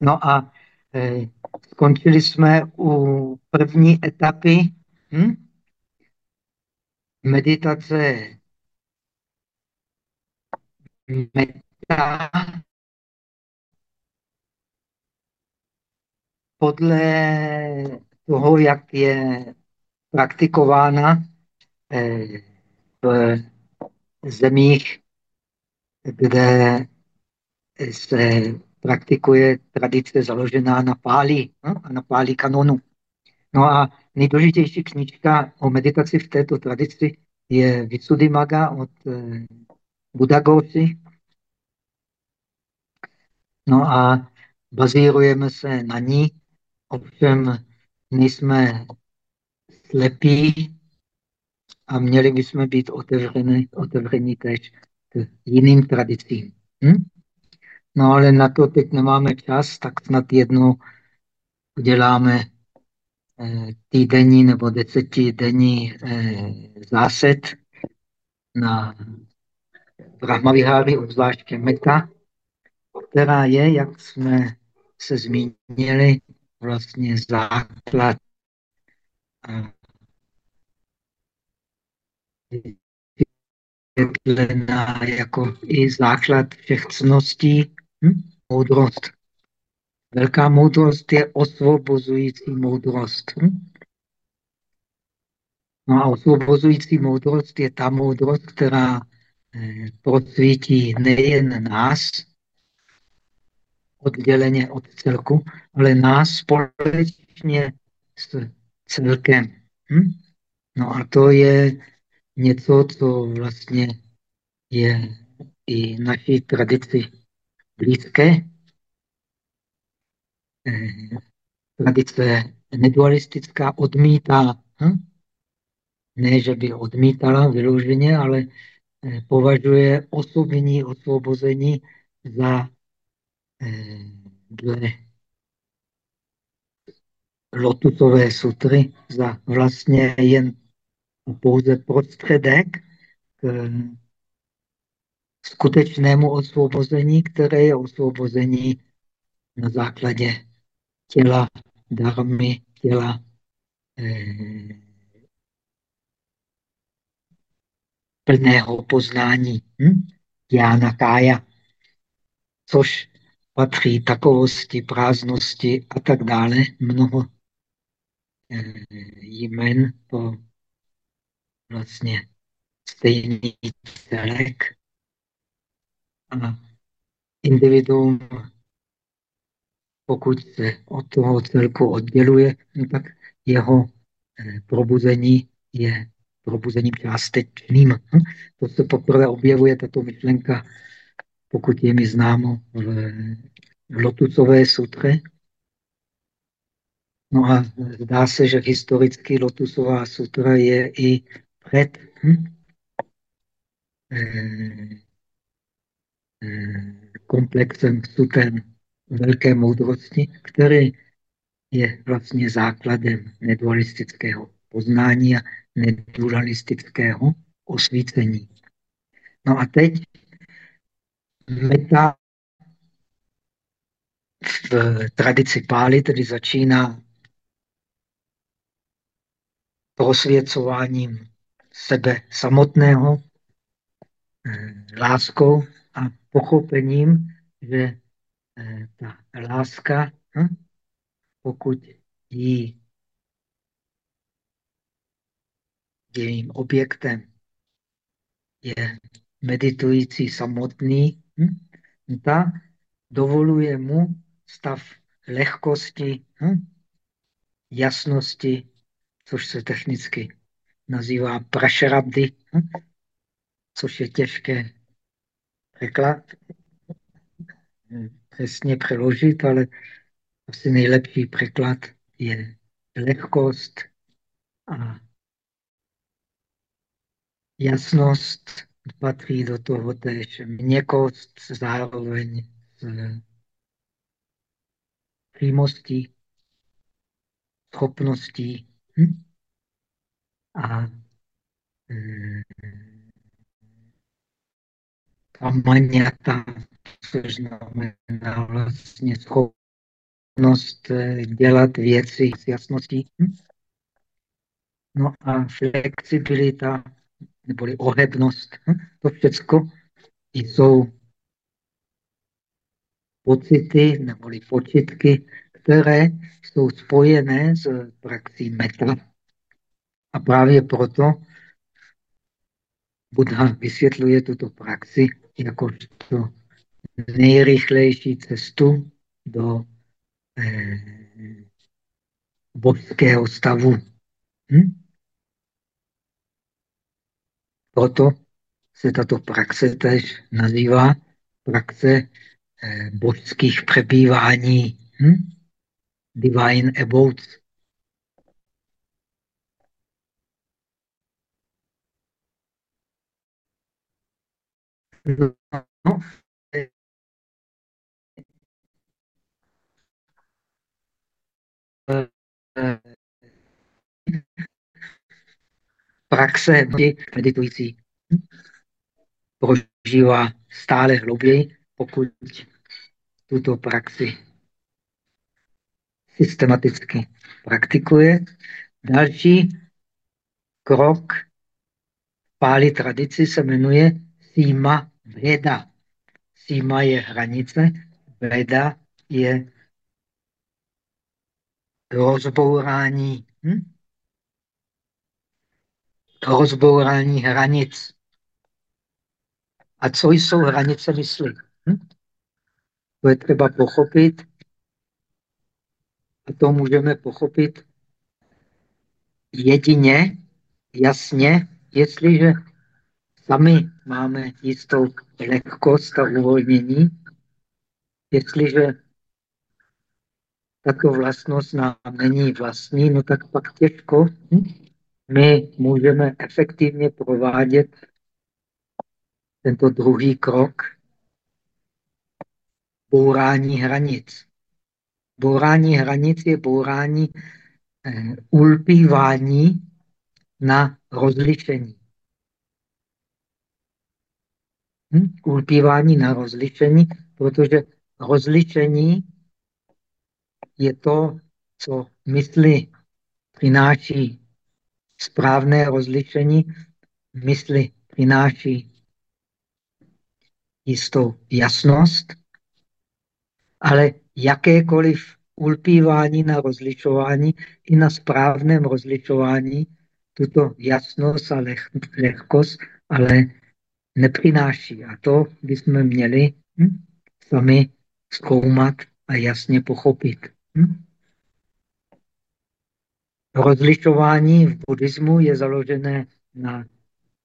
No a eh, skončili jsme u první etapy hm? meditace meta podle toho, jak je praktikována eh, v zemích, kde se praktikuje tradice založená na pálí no, a na pálí kanonu. No a nejdůležitější knížka o meditaci v této tradici je Visuddhimagga od eh, Buddha No a bazírujeme se na ní, ovšem nejsme slepí a měli bychom být otevření, otevření tež k jiným tradicím. Hm? No ale na to teď nemáme čas, tak snad jednou uděláme eh, týdenní nebo desetidenní eh, zásad na Brahmaviháry, obzvlášť Meta, která je, jak jsme se zmínili, vlastně základ jako i základ všech cností, hm? moudrost. Velká moudrost je osvobozující moudrost. Hm? No a osvobozující moudrost je ta moudrost, která eh, prosvítí nejen nás, odděleně od celku, ale nás společně s celkem. Hm? No a to je něco, co vlastně je i naší tradici blízké. Eh, tradice nedualistická odmítá, hm? ne, že by odmítala vyloženě, ale eh, považuje osobní osvobození za eh, dle lotusové sutry za vlastně jen pouze prostředek k skutečnému osvobození, které je osvobození na základě těla, darmy, těla eh, plného poznání. Hm? Jána Kája, což patří takovosti, prázdnosti a tak dále. Mnoho eh, jmen po vlastně stejný celek individuum, pokud se od toho celku odděluje, no tak jeho eh, probuzení je probuzením částečným. Hm? To se poprvé objevuje, tato myšlenka, pokud je mi známo, v Lotusové sutře. No a zdá se, že historicky Lotusová sutra je i před hm? Eh, komplexem suten velké moudrosti, který je vlastně základem nedualistického poznání a nedualistického osvícení. No a teď meta v tradici Pály tedy začíná prosvěcováním sebe samotného, eh, láskou a pochopením, že eh, ta láska, hm, pokud jí jejím objektem je meditující samotný, hm, ta dovoluje mu stav lehkosti, hm, jasnosti, což se technicky nazývá prašarabdy, hm, což je těžké překlad, přesně přeložit, ale asi nejlepší překlad je lehkost a jasnost patří do toho též měkost zároveň s přímostí, schopností hm? a kamanyata, což znamená vlastně schopnost eh, dělat věci s jasností. No a flexibilita, neboli ohebnost, to všechno jsou pocity neboli počitky, které jsou spojené s praxí meta. A právě proto Buddha vysvětluje tuto praxi jakožto nejrychlejší cestu do eh, božského stavu. Hm? Proto se tato praxe tež nazývá praxe eh, božských přebývání. Hm? Divine abodes. No, praxe meditující prožívá stále hlouběji, pokud tuto praxi systematicky praktikuje. Další krok v páli tradici se jmenuje Sima Veda. Sima je hranice, Veda je rozbourání. Hm? Rozbourání hranic. A co jsou hranice mysli? Hm? To je třeba pochopit. A to můžeme pochopit jedině, jasně, jestliže sami máme jistou lehkost a uvolnění, jestliže tato vlastnost nám není vlastní, no tak pak těžko my můžeme efektivně provádět tento druhý krok bourání hranic. Bourání hranic je bourání eh, ulpívání na rozlišení. Hm? Ulpívání na rozlišení, protože rozlišení je to, co mysli přináší správné rozlišení, mysli přináší jistou jasnost, ale jakékoliv ulpívání na rozlišování i na správném rozlišování tuto jasnost a leh, lehkost, ale nepřináší. A to bychom měli hm, sami zkoumat a jasně pochopit. Hm? Rozlišování v buddhismu je založené na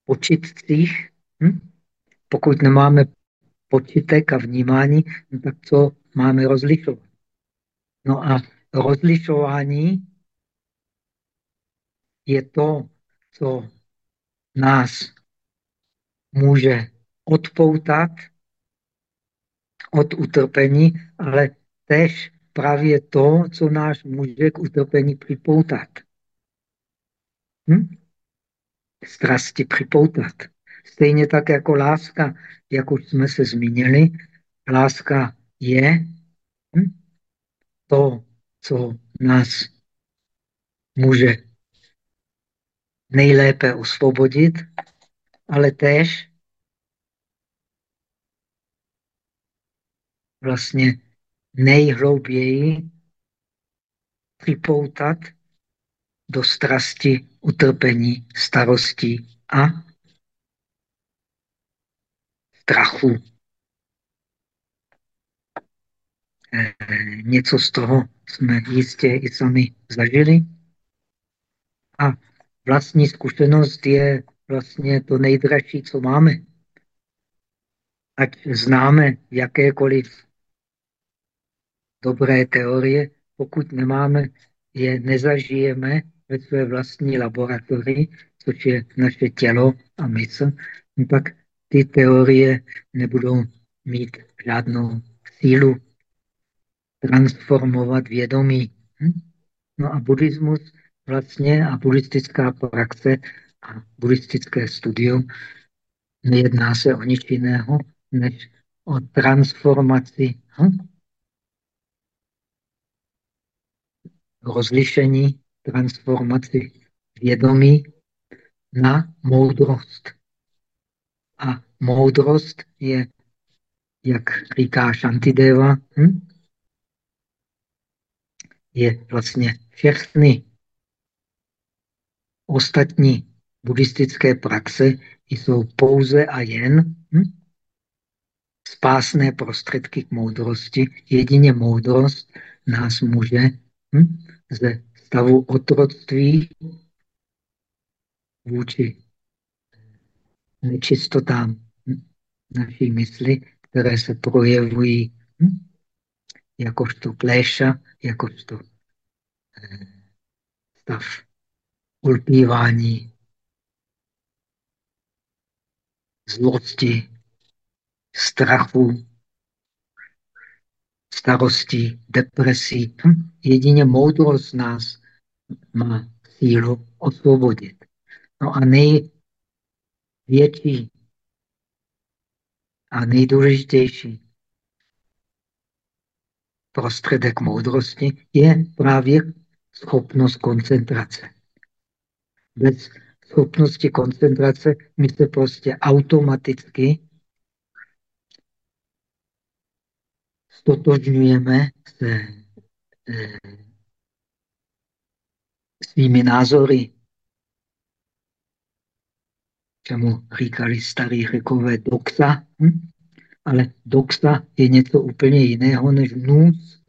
počitcích. Hm? Pokud nemáme počítek a vnímání, no tak co máme rozlišovat? No a rozlišování je to, co nás může odpoutat od utrpení, ale tež právě to, co nás může k utrpení připoutat. Hm? Strasti připoutat. Stejně tak jako láska, jak už jsme se zmínili, láska je hm? to, co nás může nejlépe osvobodit, ale též vlastně nejhlouběji připoutat do strasti, utrpení, starosti a strachu. Eh, něco z toho jsme jistě i sami zažili. A vlastní zkušenost je vlastně to nejdražší, co máme. Ať známe jakékoliv dobré teorie, pokud nemáme, je nezažijeme ve své vlastní laboratorii, což je naše tělo a mysl, pak ty teorie nebudou mít žádnou sílu transformovat vědomí. Hm? No a buddhismus vlastně a buddhistická praxe a buddhistické studium nejedná se o nic jiného, než o transformaci hm? Rozlišení, transformaci vědomí na moudrost. A moudrost je, jak říká Shantideva, hm? je vlastně všechny ostatní buddhistické praxe jsou pouze a jen hm? spásné prostředky k moudrosti. Jedině moudrost nás může hm, ze stavu otroctví vůči nečistotám hm, naší mysli, které se projevují hm, jakožto pléša, jakožto eh, stav ulpívání, zlosti, strachu, starostí, depresí. Jedině moudrost nás má sílu osvobodit. No a největší a nejdůležitější prostředek moudrosti je právě schopnost koncentrace. Bez schopnosti koncentrace my se prostě automaticky stotožňujeme se e, svými názory, čemu říkali starí řekové doxa, hm? ale doxa je něco úplně jiného než nůz.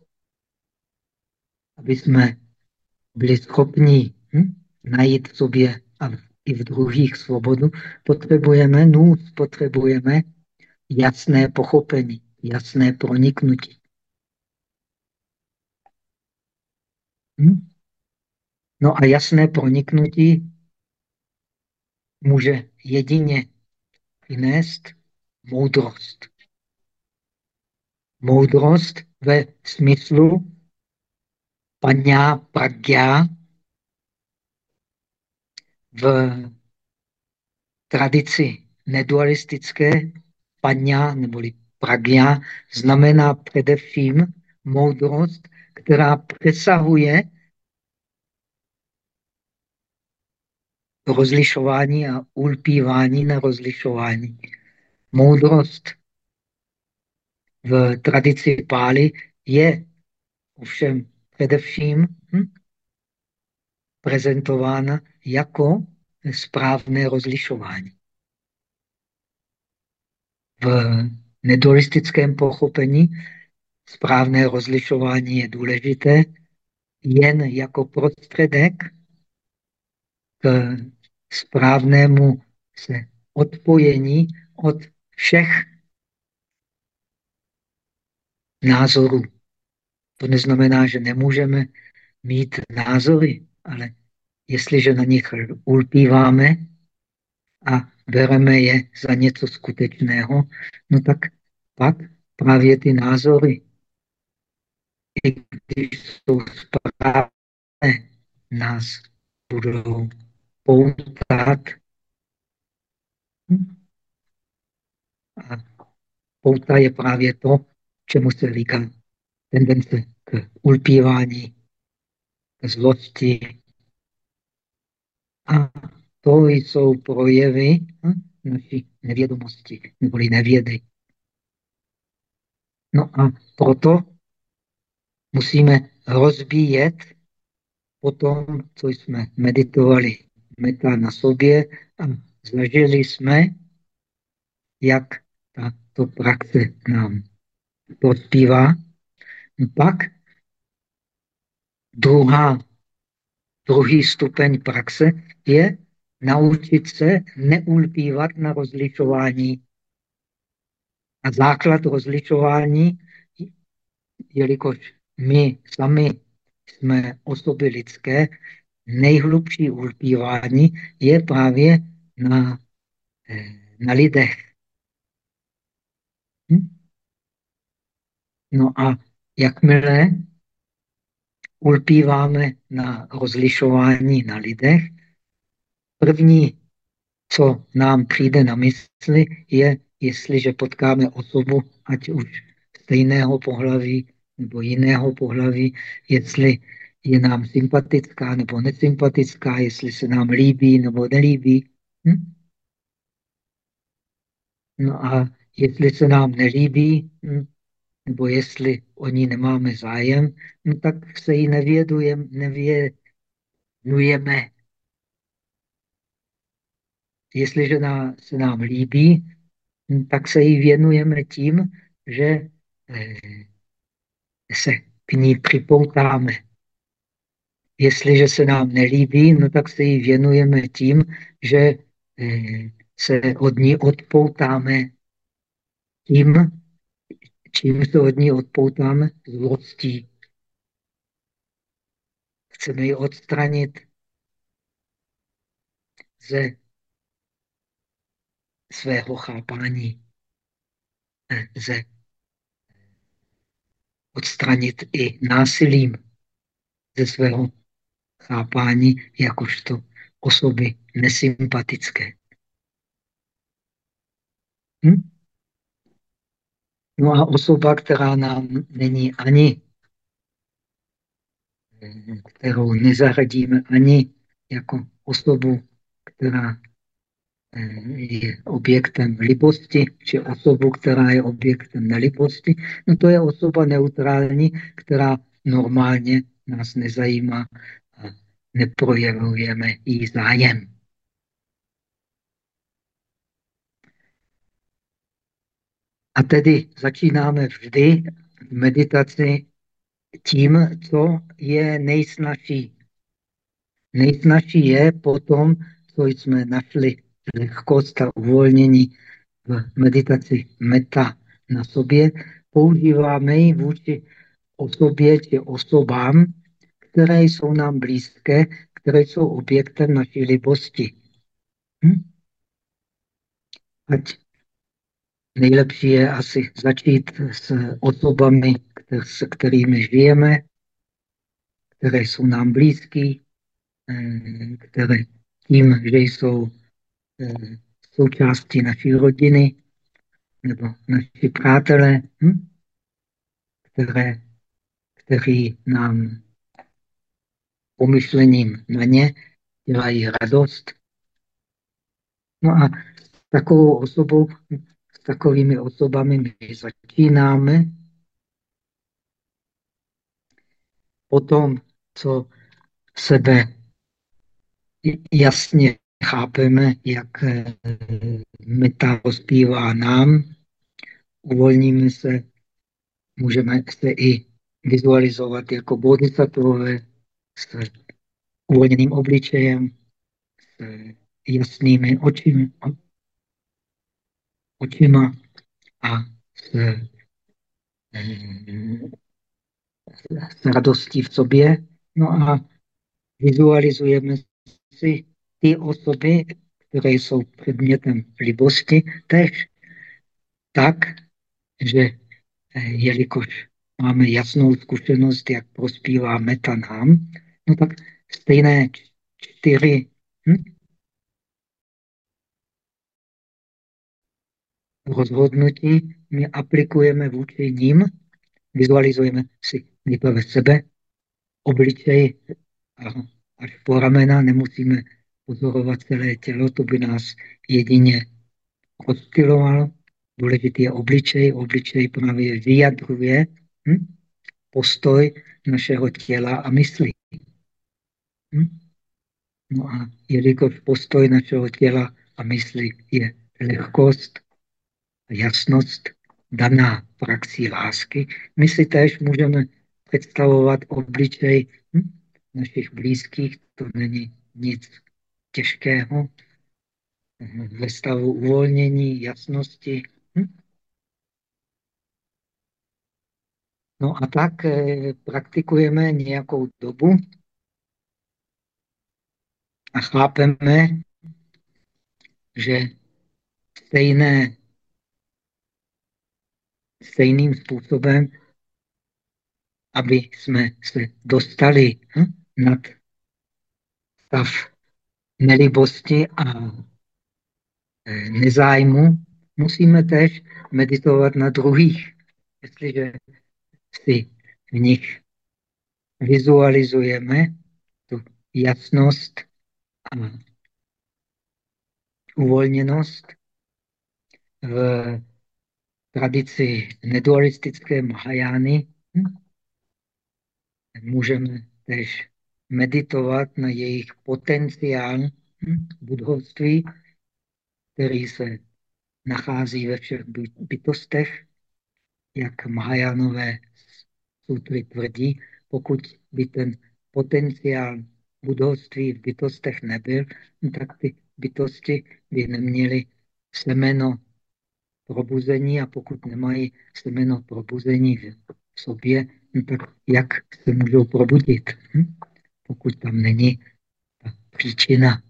Aby jsme byli schopni hm? najít v sobě a i v druhých svobodu, potřebujeme nůz, potřebujeme jasné pochopení jasné proniknutí. Hm? No a jasné proniknutí může jedině přinést moudrost. Moudrost ve smyslu paňá pragya v tradici nedualistické paňá neboli Pragya znamená především moudrost, která přesahuje rozlišování a ulpívání na rozlišování. Moudrost v tradici Pály je ovšem především hm, prezentována jako správné rozlišování. V nedualistickém pochopení správné rozlišování je důležité jen jako prostředek k správnému se odpojení od všech názorů. To neznamená, že nemůžeme mít názory, ale jestliže na nich ulpíváme a bereme je za něco skutečného, no tak pak právě ty názory, i když jsou správné, nás budou poutat. A pouta je právě to, čemu se říká tendence k ulpívání, k zlosti. A to jsou projevy hm, naší nevědomosti, neboli nevědy. No a proto musíme rozbíjet po tom, co jsme meditovali meta na sobě a zažili jsme, jak tato praxe nám prospívá. No pak druhá, druhý stupeň praxe je naučit se neulpívat na rozlišování. A základ rozlišování, jelikož my sami jsme osoby lidské, nejhlubší ulpívání je právě na, eh, na lidech. Hm? No a jakmile ulpíváme na rozlišování na lidech, První, co nám přijde na mysli, je, jestliže potkáme osobu, ať už stejného pohlaví nebo jiného pohlaví, jestli je nám sympatická nebo nesympatická, jestli se nám líbí nebo nelíbí. Hm? No a jestli se nám nelíbí, hm, nebo jestli o ní nemáme zájem, no tak se jí nevědujeme, nevěnujeme. Jestliže se nám líbí, hm, tak se jí věnujeme tím, že eh, se k ní připoutáme. Jestliže se nám nelíbí, no tak se jí věnujeme tím, že eh, se od ní odpoutáme tím, čím se od ní odpoutáme? Zlostí. Chceme ji odstranit ze svého chápání, eh, ze odstranit i násilím ze svého chápání jakožto osoby nesympatické. Hm? No a osoba, která nám není ani, kterou nezařadíme ani jako osobu, která eh, je objektem libosti, či osobu, která je objektem nelibosti, no to je osoba neutrální, která normálně nás nezajímá a neprojevujeme jí zájem. A tedy začínáme vždy meditaci tím, co je nejsnažší. Nejsnažší je potom, co jsme našli lehkost a uvolnění v meditaci meta na sobě, používáme ji vůči osobě či osobám, které jsou nám blízké, které jsou objektem naší libosti. Hm? Ať nejlepší je asi začít s osobami, se kterými žijeme, které jsou nám blízké, eh, které tím, že jsou součástí naší rodiny nebo naši přátelé, hm? které, kteří nám pomyšlením na ně dělají radost. No a takovou osobou s takovými osobami my začínáme. Potom, co sebe jasně chápeme, jak eh, meta rozpívá nám, uvolníme se, můžeme se i vizualizovat jako bodhisattvové s uvolněným obličejem, s jasnými očimi, očima a s, s radostí v sobě. No a vizualizujeme si ty osoby, které jsou předmětem libosti, tež tak, že eh, jelikož máme jasnou zkušenost, jak prospívá meta nám, no tak stejné čtyři hm, rozhodnutí my aplikujeme vůči ním, vizualizujeme si nejprve sebe, obličej až po ramena, nemusíme pozorovat celé tělo, to by nás jedině rozptilovalo. Důležitý je obličej, obličej právě vyjadruje hm, postoj našeho těla a mysli. Hm? No a jelikož postoj našeho těla a mysli je lehkost, jasnost daná praxí lásky, my si též můžeme představovat obličej hm, našich blízkých, to není nic těžkého, ve stavu uvolnění, jasnosti. Hm? No a tak eh, praktikujeme nějakou dobu a chápeme, že stejné stejným způsobem, aby jsme se dostali hm, nad stav nelibosti a e, nezájmu, musíme tež meditovat na druhých. Jestliže si v nich vizualizujeme tu jasnost a uvolněnost v tradici nedualistické Mahajány. Můžeme tež meditovat na jejich potenciál budovství, který se nachází ve všech bytostech, jak Mahajánové sutry tvrdí, pokud by ten potenciál budovství v bytostech nebyl, tak ty bytosti by neměly semeno probuzení a pokud nemají semeno probuzení v sobě, tak jak se můžou probudit, hm? Pokud tam není ta příčina.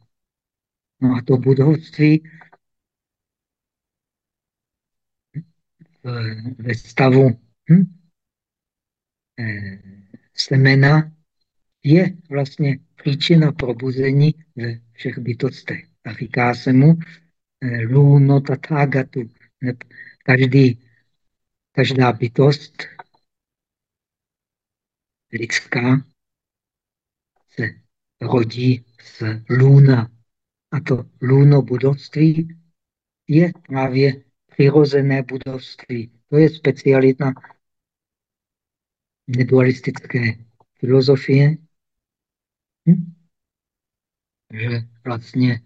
No a to budovství ve stavu hm? Eh, semena je vlastně příčina probuzení ve všech bytostech. A říká se mu eh, luno tathagatu. Každý, každá bytost lidská se rodí z luna. A to luno budovství je právě přirozené budovství. To je specialita nedualistické filozofie, hm? že vlastně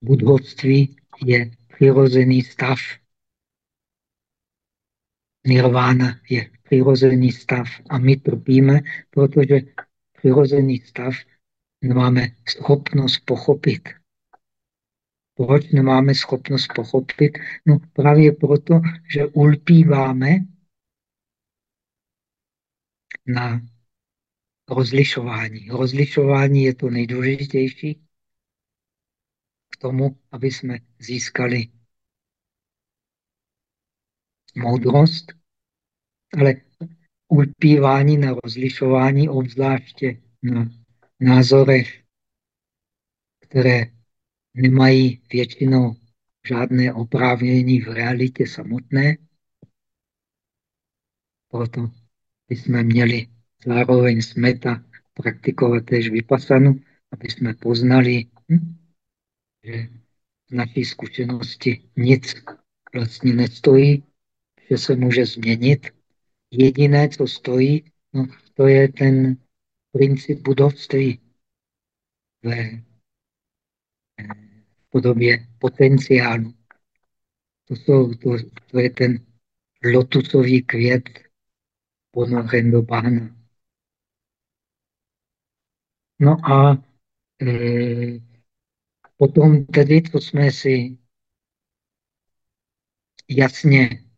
budovství je přirozený stav. Nirvana je přirozený stav a my trpíme, protože přirozený stav nemáme schopnost pochopit. Proč nemáme schopnost pochopit? No právě proto, že ulpíváme na rozlišování. Rozlišování je to nejdůležitější k tomu, aby jsme získali moudrost, ale ulpívání na rozlišování, obzvláště na názorech, které nemají většinou žádné oprávnění v realitě samotné. Proto bychom měli zároveň smeta praktikovat tež vypasanu, aby jsme poznali, hm, že v naší zkušenosti nic vlastně nestojí, že se může změnit. Jediné, co stojí, no, to je ten princip budovství ve podobě potenciálu. To, jsou, to, to je ten lotusový květ ponoren do bahna. No a e, potom tedy, co jsme si jasně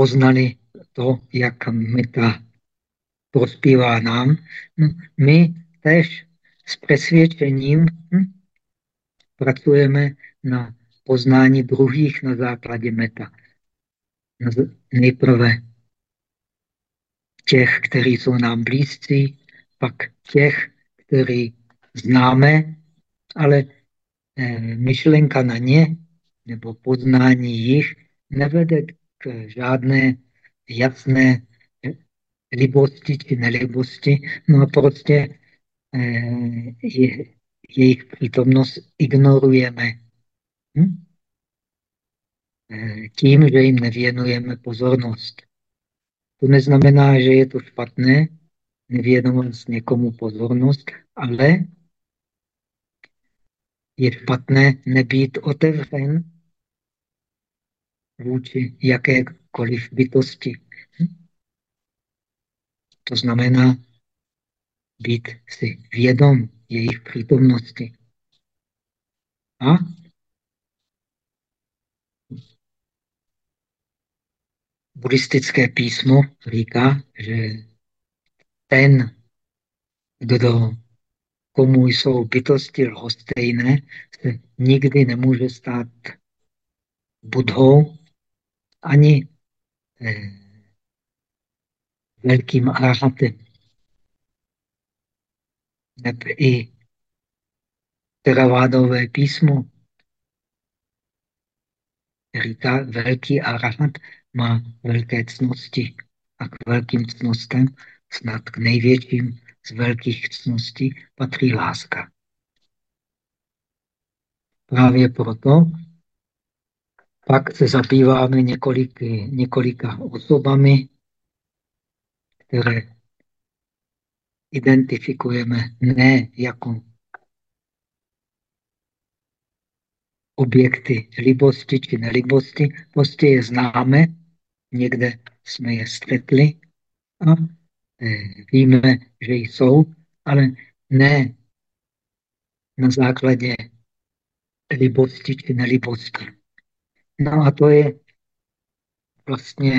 poznali to, jak meta prospívá nám, no, my tež s přesvědčením hm, pracujeme na poznání druhých na základě meta. Nejprve těch, kteří jsou nám blízcí, pak těch, který známe, ale eh, myšlenka na ně nebo poznání jich nevede k žádné jasné libosti či nelibosti, no a prostě eh, je, jejich přítomnost ignorujeme. Hm? Eh, tím, že jim nevěnujeme pozornost. To neznamená, že je to špatné nevěnovat někomu pozornost, ale je špatné nebýt otevřen vůči jakékoliv bytosti. To znamená být si vědom jejich přítomnosti. A buddhistické písmo říká, že ten, kdo komu jsou bytosti lhostejné, se nikdy nemůže stát budhou ani eh, velkým arahatem. Neb i teravádové písmo říká, velký arahat má velké cnosti a k velkým cnostem, snad k největším z velkých cností, patří láska. Právě proto pak se zabýváme několik, několika osobami, které identifikujeme ne jako objekty libosti či nelibosti, prostě je známe, někde jsme je stretli a eh, víme, že jsou, ale ne na základě libosti či nelibosti. No a to je vlastně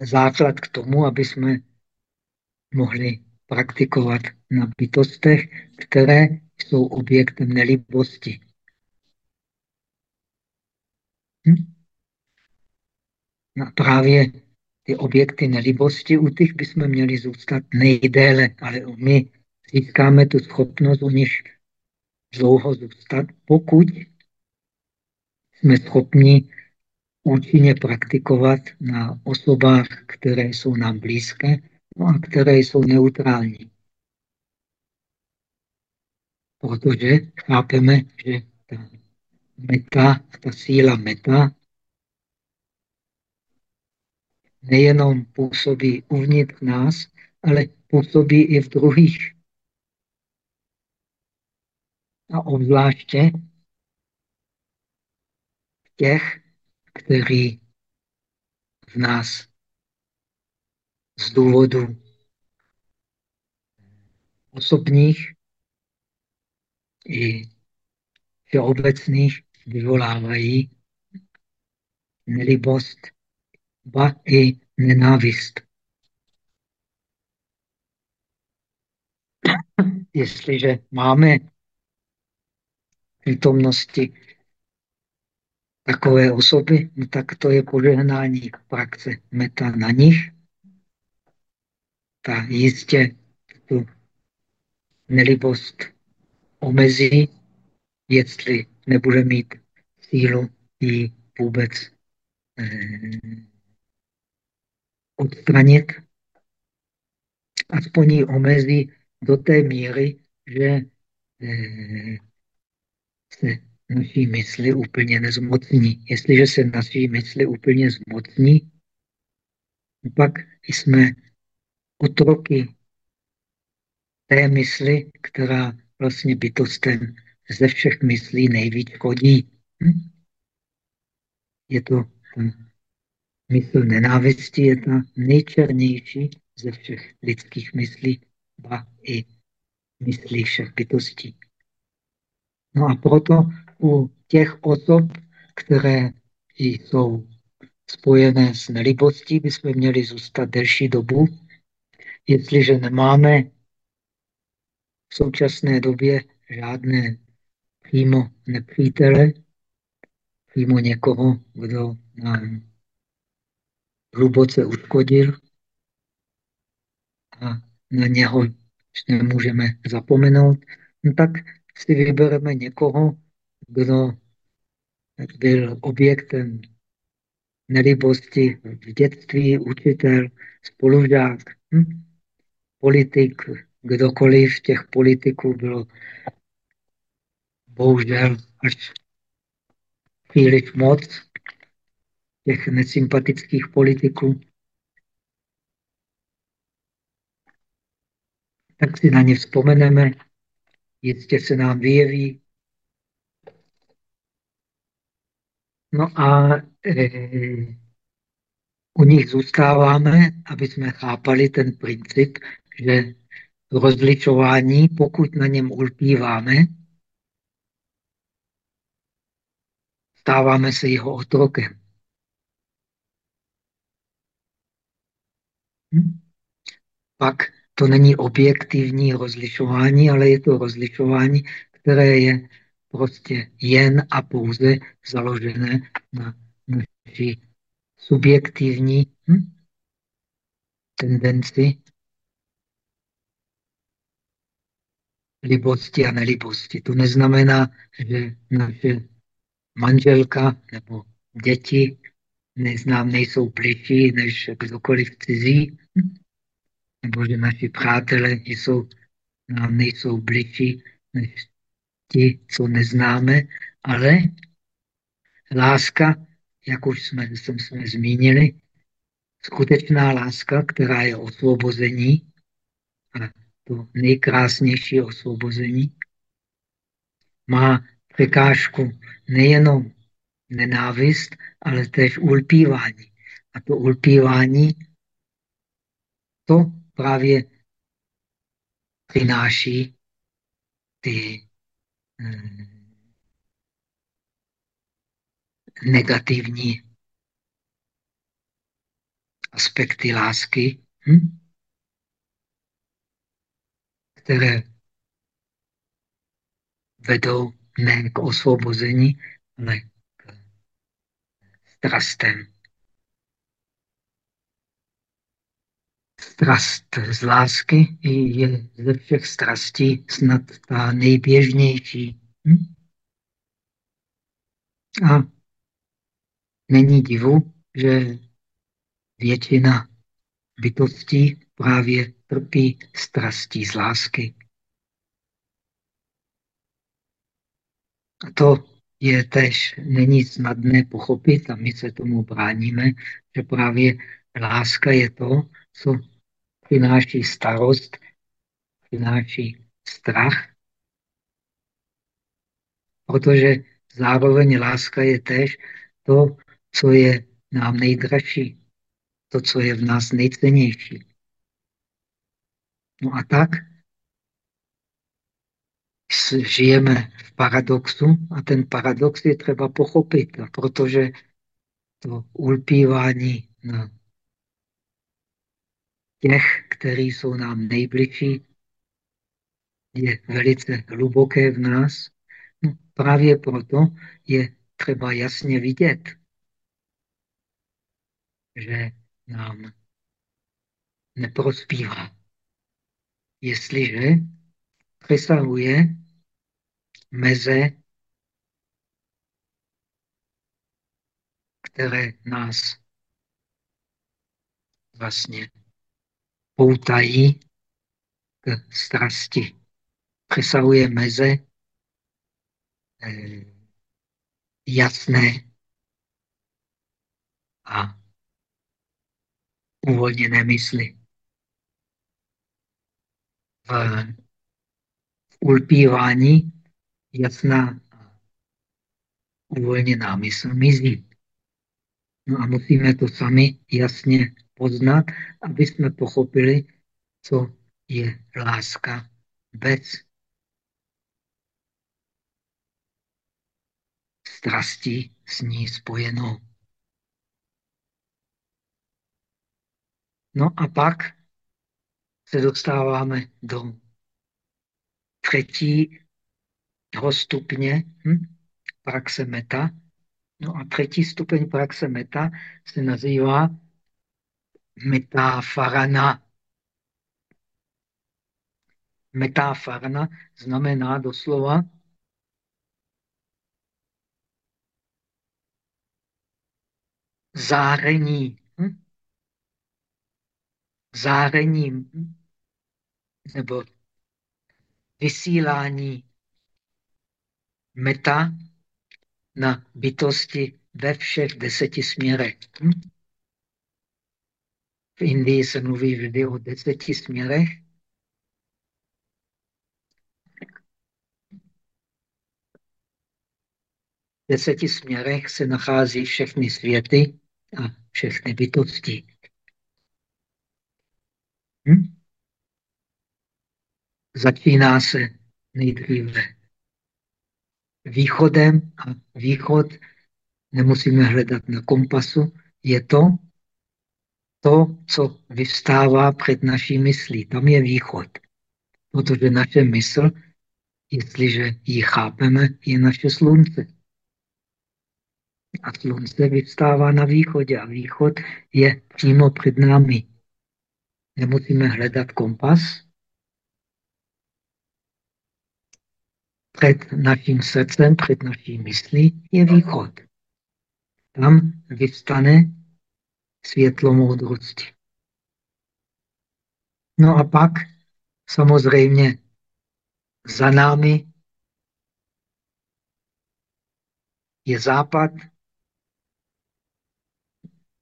základ k tomu, aby jsme mohli praktikovat na bytostech, které jsou objektem nelibosti. Hm? No právě ty objekty nelibosti, u těch bychom měli zůstat nejdéle, ale my získáme tu schopnost u nich dlouho zůstat, pokud jsme schopni účinně praktikovat na osobách, které jsou nám blízké no a které jsou neutrální. Protože chápeme, že ta meta, ta síla meta nejenom působí uvnitř nás, ale působí i v druhých. A obzvláště těch, kteří v nás z důvodu osobních i všeobecných vyvolávají nelibost, ba i nenávist. Jestliže máme přítomnosti takové osoby, no tak to je požehnání praxe meta na nich. Ta jistě tu nelibost omezí, jestli nebude mít sílu ji vůbec eh, odstranit. Aspoň ji omezí do té míry, že eh, se naší mysli úplně nezmocní. Jestliže se naší mysli úplně zmocní, pak jsme otroky té mysli, která vlastně bytostem ze všech myslí nejvíc chodí. Hm? Je to ta mysl nenávisti, je ta nejčernější ze všech lidských myslí, a i myslí všech bytostí. No a proto u těch osob, které jsou spojené s nelibostí, bychom měli zůstat delší dobu. Jestliže nemáme v současné době žádné přímo nepřítele, přímo někoho, kdo nám hluboce uškodil a na něho nemůžeme zapomenout, no tak si vybereme někoho, kdo byl objektem nelibosti v dětství, učitel, spolužák, hm? politik, kdokoliv těch politiků bylo bohužel až příliš moc těch nesympatických politiků, tak si na ně vzpomeneme, jistě se nám vyjeví. No a e, u nich zůstáváme, aby jsme chápali ten princip, že rozličování, pokud na něm ulpíváme, stáváme se jeho otrokem. Hm? Pak to není objektivní rozlišování, ale je to rozlišování, které je prostě jen a pouze založené na naší subjektivní hm, tendenci libosti a nelibosti. To neznamená, že naše manželka nebo děti neznám, nejsou bližší než kdokoliv cizí, nebo že naši přátelé jsou, nám nejsou bližší než ti, co neznáme, ale láska, jak už jsme, jsem, jsme zmínili, skutečná láska, která je osvobození, a to nejkrásnější osvobození, má překážku nejenom nenávist, ale též ulpívání. A to ulpívání, to právě přináší ty negativní aspekty lásky, hm? které vedou ne k osvobození, ale k strastem. Strast z lásky je ze všech strastí snad ta nejběžnější. Hm? A není divu, že většina bytostí právě trpí strastí z lásky. A to je tež, není snadné pochopit a my se tomu bráníme, že právě láska je to, co přináší starost, přináší strach, protože zároveň láska je tež to, co je nám nejdražší, to, co je v nás nejcennější. No a tak žijeme v paradoxu a ten paradox je třeba pochopit, protože to ulpívání na těch, kteří jsou nám nejbližší, je velice hluboké v nás. No, právě proto je třeba jasně vidět, že nám neprospívá. Jestliže přesahuje meze, které nás vlastně poutají k strasti. Přesahuje meze eh, jasné a uvolněné mysli. V ulpívání jasná uvolněná mysl mizí. No a musíme to sami jasně poznat, aby jsme pochopili, co je láska bez strasti s ní spojenou. No a pak se dostáváme do třetího stupně hm? praxe meta. No a třetí stupeň praxe meta se nazývá metafarana. Metafarana znamená doslova zárení. Hm? Zárení hm? nebo vysílání meta na bytosti ve všech deseti směrech. Hm? V Indii se mluví vždy o deseti směrech. V deseti směrech se nachází všechny světy a všechny bytosti. Hm? Začíná se nejdříve východem a východ nemusíme hledat na kompasu, je to, to, co vystává před naší myslí. Tam je východ. Protože naše mysl, jestliže ji chápeme, je naše slunce. A slunce vystává na východě a východ je přímo před námi. Nemusíme hledat kompas. před naším srdcem, před naší myslí je východ. Tam vystane světlo moudrosti. No a pak samozřejmě za námi je západ,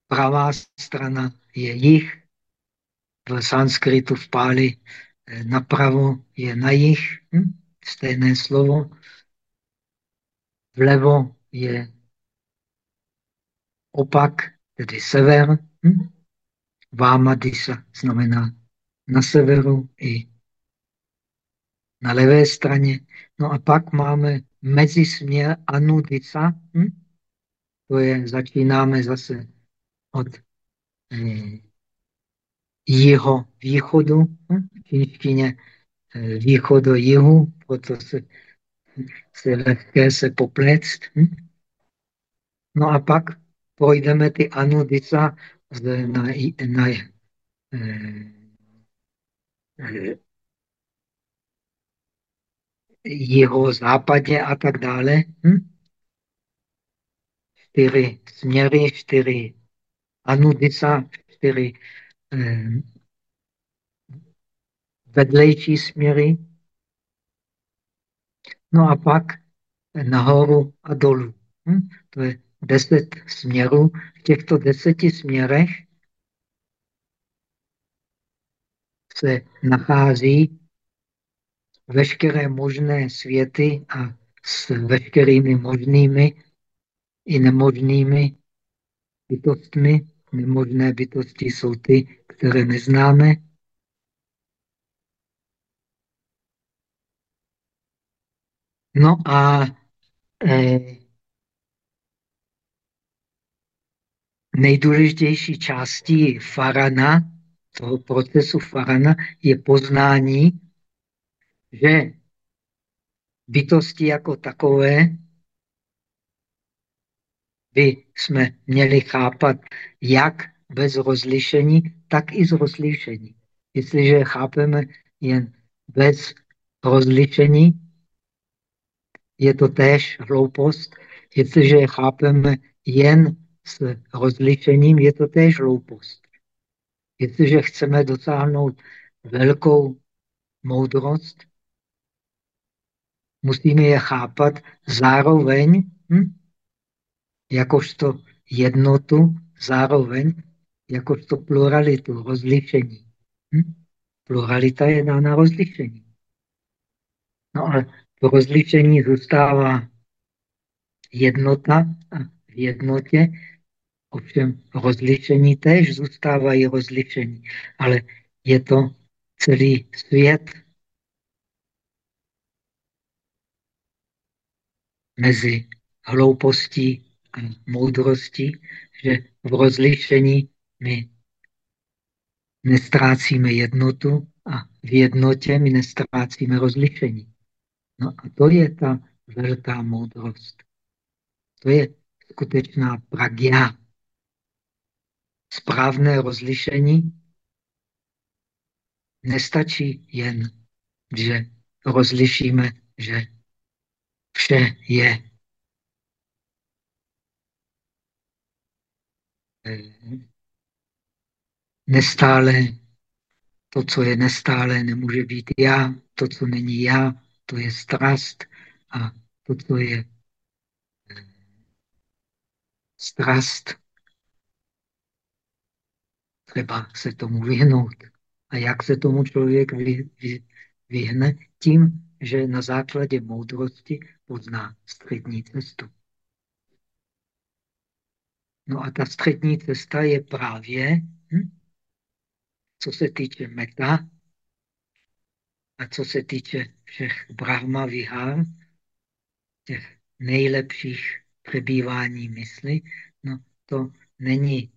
pravá strana je jih, v sanskritu v páli eh, napravo je na jih, hm? stejné slovo, vlevo je opak, tedy sever, hm? Vámadisa znamená na severu i na levé straně. No a pak máme mezisměr Anudisa. Hm? To je, začínáme zase od eh, jeho východu, hm? v čínštině eh, východu jihu, proto se, se lehké se popléct. Hm? No a pak projdeme ty Anudisa na, na eh, jeho západě a tak dále. Hm? Čtyři směry, čtyři anudisa, čtyři eh, vedlejší směry. No a pak nahoru a dolů. Hm? To je deset směrů. V těchto deseti směrech se nachází veškeré možné světy a s veškerými možnými i nemožnými bytostmi. Nemožné bytosti jsou ty, které neznáme. No a eh, nejdůležitější částí farana, toho procesu farana, je poznání že bytosti jako takové by jsme měli chápat jak bez rozlišení, tak i z rozlišení. Jestliže chápeme jen bez rozlišení, je to též hloupost. Jestliže chápeme jen s rozlišením, je to též hloupost. Jestliže chceme dosáhnout velkou moudrost, musíme je chápat zároveň hm, jakožto jednotu, zároveň jakožto pluralitu, rozlišení. Hm? Pluralita je dána rozlišení. No ale to rozlišení zůstává jednota a v jednotě, ovšem rozlišení též zůstávají rozlišení, ale je to celý svět mezi hloupostí a moudrostí, že v rozlišení my nestrácíme jednotu a v jednotě my nestrácíme rozlišení. No a to je ta velká moudrost. To je skutečná pragya. Správné rozlišení nestačí jen, že rozlišíme, že vše je nestále. To, co je nestále, nemůže být já. To, co není já, to je strast. A to, co je strast, třeba se tomu vyhnout. A jak se tomu člověk vy, vy, vyhne? Tím, že na základě moudrosti pozná střední cestu. No a ta střední cesta je právě, hm, co se týče meta a co se týče všech Brahma Vihar, těch nejlepších přebývání mysli, no to není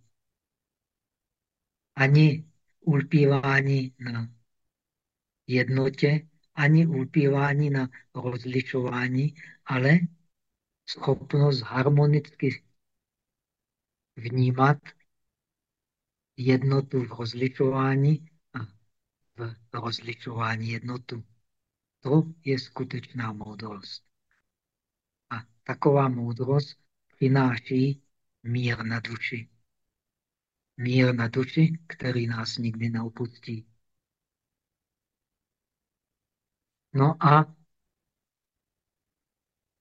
ani ulpívání na jednotě, ani ulpívání na rozlišování, ale schopnost harmonicky vnímat jednotu v rozlišování a v rozlišování jednotu. To je skutečná moudrost. A taková moudrost přináší mír na duši. Mír na duši, který nás nikdy neopustí. No a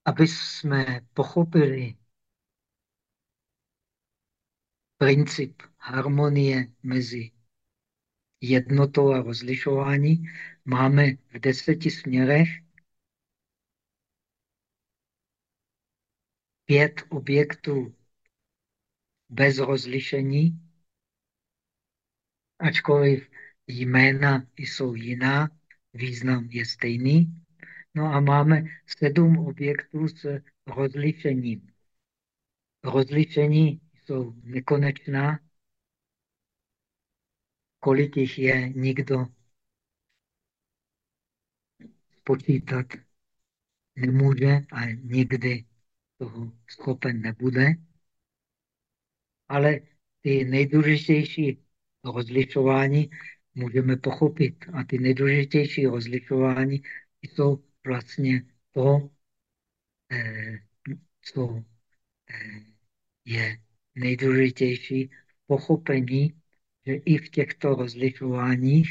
aby jsme pochopili princip harmonie mezi jednotou a rozlišování, máme v deseti směrech pět objektů bez rozlišení, ačkoliv jména jsou jiná, význam je stejný. No a máme sedm objektů s rozlišením. Rozlišení jsou nekonečná. Kolik jich je, nikdo počítat nemůže a nikdy toho schopen nebude. Ale ty nejdůležitější rozlišování můžeme pochopit. A ty nejdůležitější rozlišování jsou vlastně to, eh, co eh, je nejdůležitější v pochopení, že i v těchto rozlišováních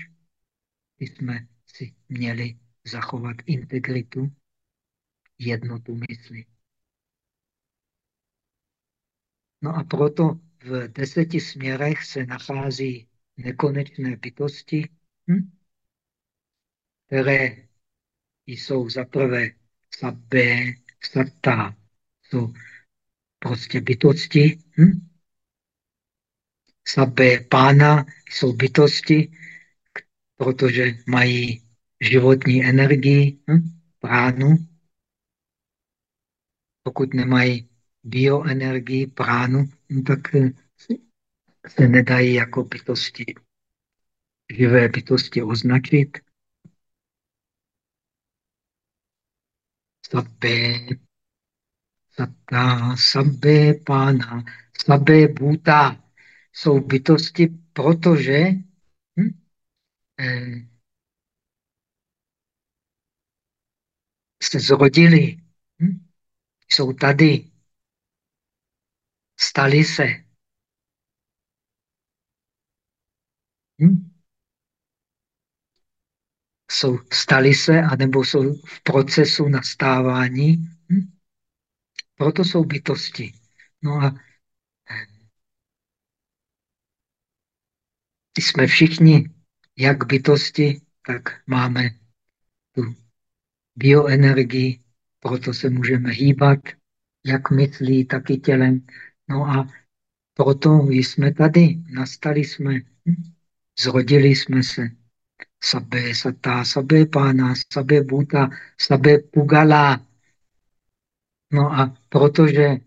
jsme si měli zachovat integritu, jednotu mysli. No a proto v deseti směrech se nachází nekonečné bytosti, hm? které jsou za prvé sabé, satá, jsou prostě bytosti. Hm? Sabé pána jsou bytosti, protože mají životní energii, hm? pránu. Pokud nemají bioenergii, pránu, no tak se nedají jako bytosti, živé bytosti označit. Sabé, satá, sabé pána, sabé bůta jsou bytosti, protože hm, eh, se zrodili, hm, jsou tady, stali se. Hm? Jsou, stali se, anebo jsou v procesu nastávání. Hm? Proto jsou bytosti. No a jsme všichni jak bytosti, tak máme tu bioenergii, proto se můžeme hýbat, jak myslí, tak i tělem. No a proto jsme tady, nastali jsme, zrodili jsme se. Sabé satá, sabé pána, sabé bhuta, sabé pugala. No a protože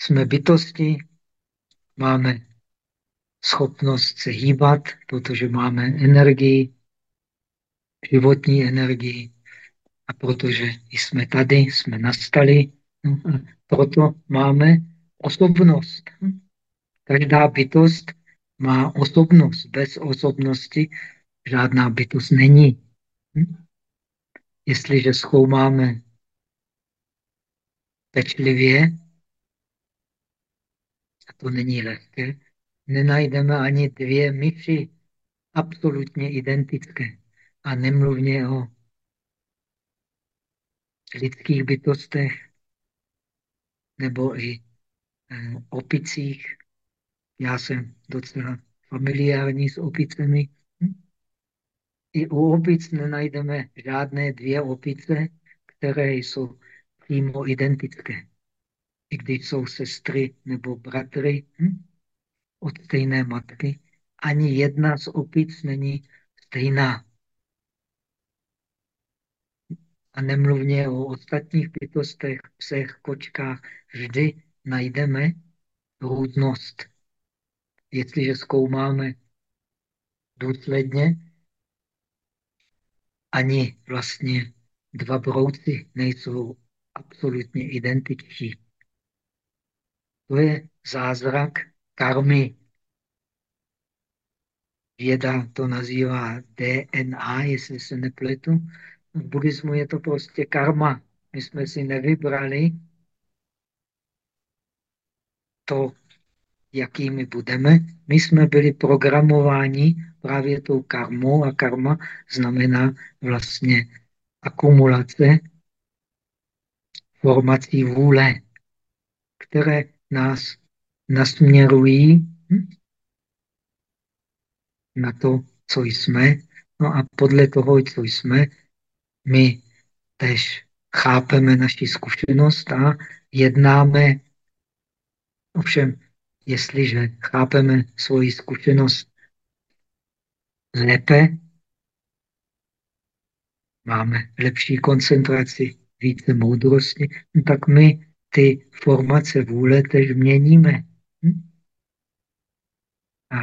jsme bytosti, máme schopnost se hýbat, protože máme energii, životní energii. A protože jsme tady, jsme nastali, proto máme osobnost. Každá bytost má osobnost. Bez osobnosti žádná bytost není. Jestliže zkoumáme pečlivě, a to není lehké, nenajdeme ani dvě myši absolutně identické. A nemluvně o lidských bytostech nebo i eh, opicích. Já jsem docela familiární s opicemi. Hm? I u opic nenajdeme žádné dvě opice, které jsou přímo identické. I když jsou sestry nebo bratry hm? od stejné matky, ani jedna z opic není stejná. A nemluvně o ostatních bytostech, psech, kočkách, vždy najdeme různost. Jestliže zkoumáme důsledně, ani vlastně dva brouci nejsou absolutně identičtí. To je zázrak karmy. věda to nazývá DNA, jestli se nepletu. V buddhismu je to prostě karma. My jsme si nevybrali to, jakými budeme. My jsme byli programováni právě tou karmou a karma znamená vlastně akumulace formací vůle, které nás nasměrují na to, co jsme. No a podle toho, co jsme, my tež chápeme naši zkušenost a jednáme. Ovšem, jestliže chápeme svoji zkušenost lépe, máme lepší koncentraci, více moudrosti, no tak my ty formace vůle tež měníme. Hm? A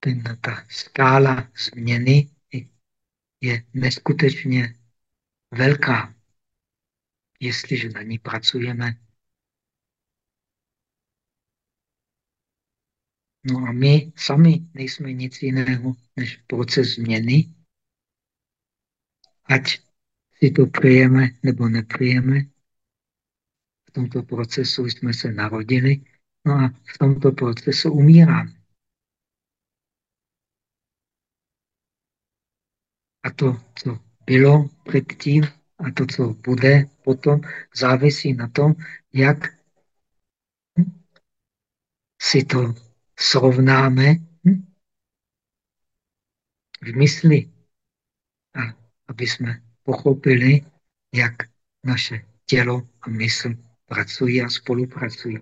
ten, ta skála změny je neskutečně velká, jestliže na ní pracujeme. No a my sami nejsme nic jiného než proces změny, ať si to přejeme nebo nepřejeme. V tomto procesu jsme se narodili, no a v tomto procesu umíráme. A to, co bylo předtím a to, co bude potom, závisí na tom, jak si to srovnáme v mysli. A aby jsme pochopili, jak naše tělo a mysl pracují a spolupracují.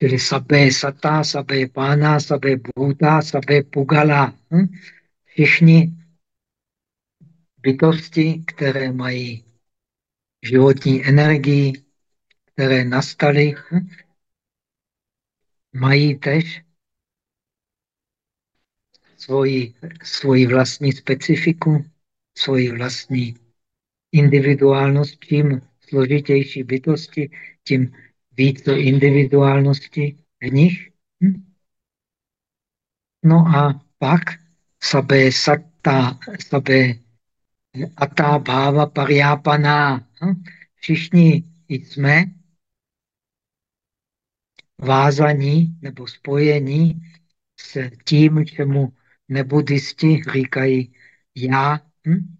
Čili sabé sata, sabé pána, sabé bhuta, sabé pugala. Hm? Všichni bytosti, které mají životní energii, které nastaly, hm? mají tež svoji, svoji vlastní specifiku, svoji vlastní individuálnost. Čím složitější bytosti, tím více individuálnosti v nich. Hm? No a pak sabé satta, sabé atá bhava pariápaná. Hm? Všichni jsme vázaní nebo spojení s tím, čemu nebudisti říkají já, hm?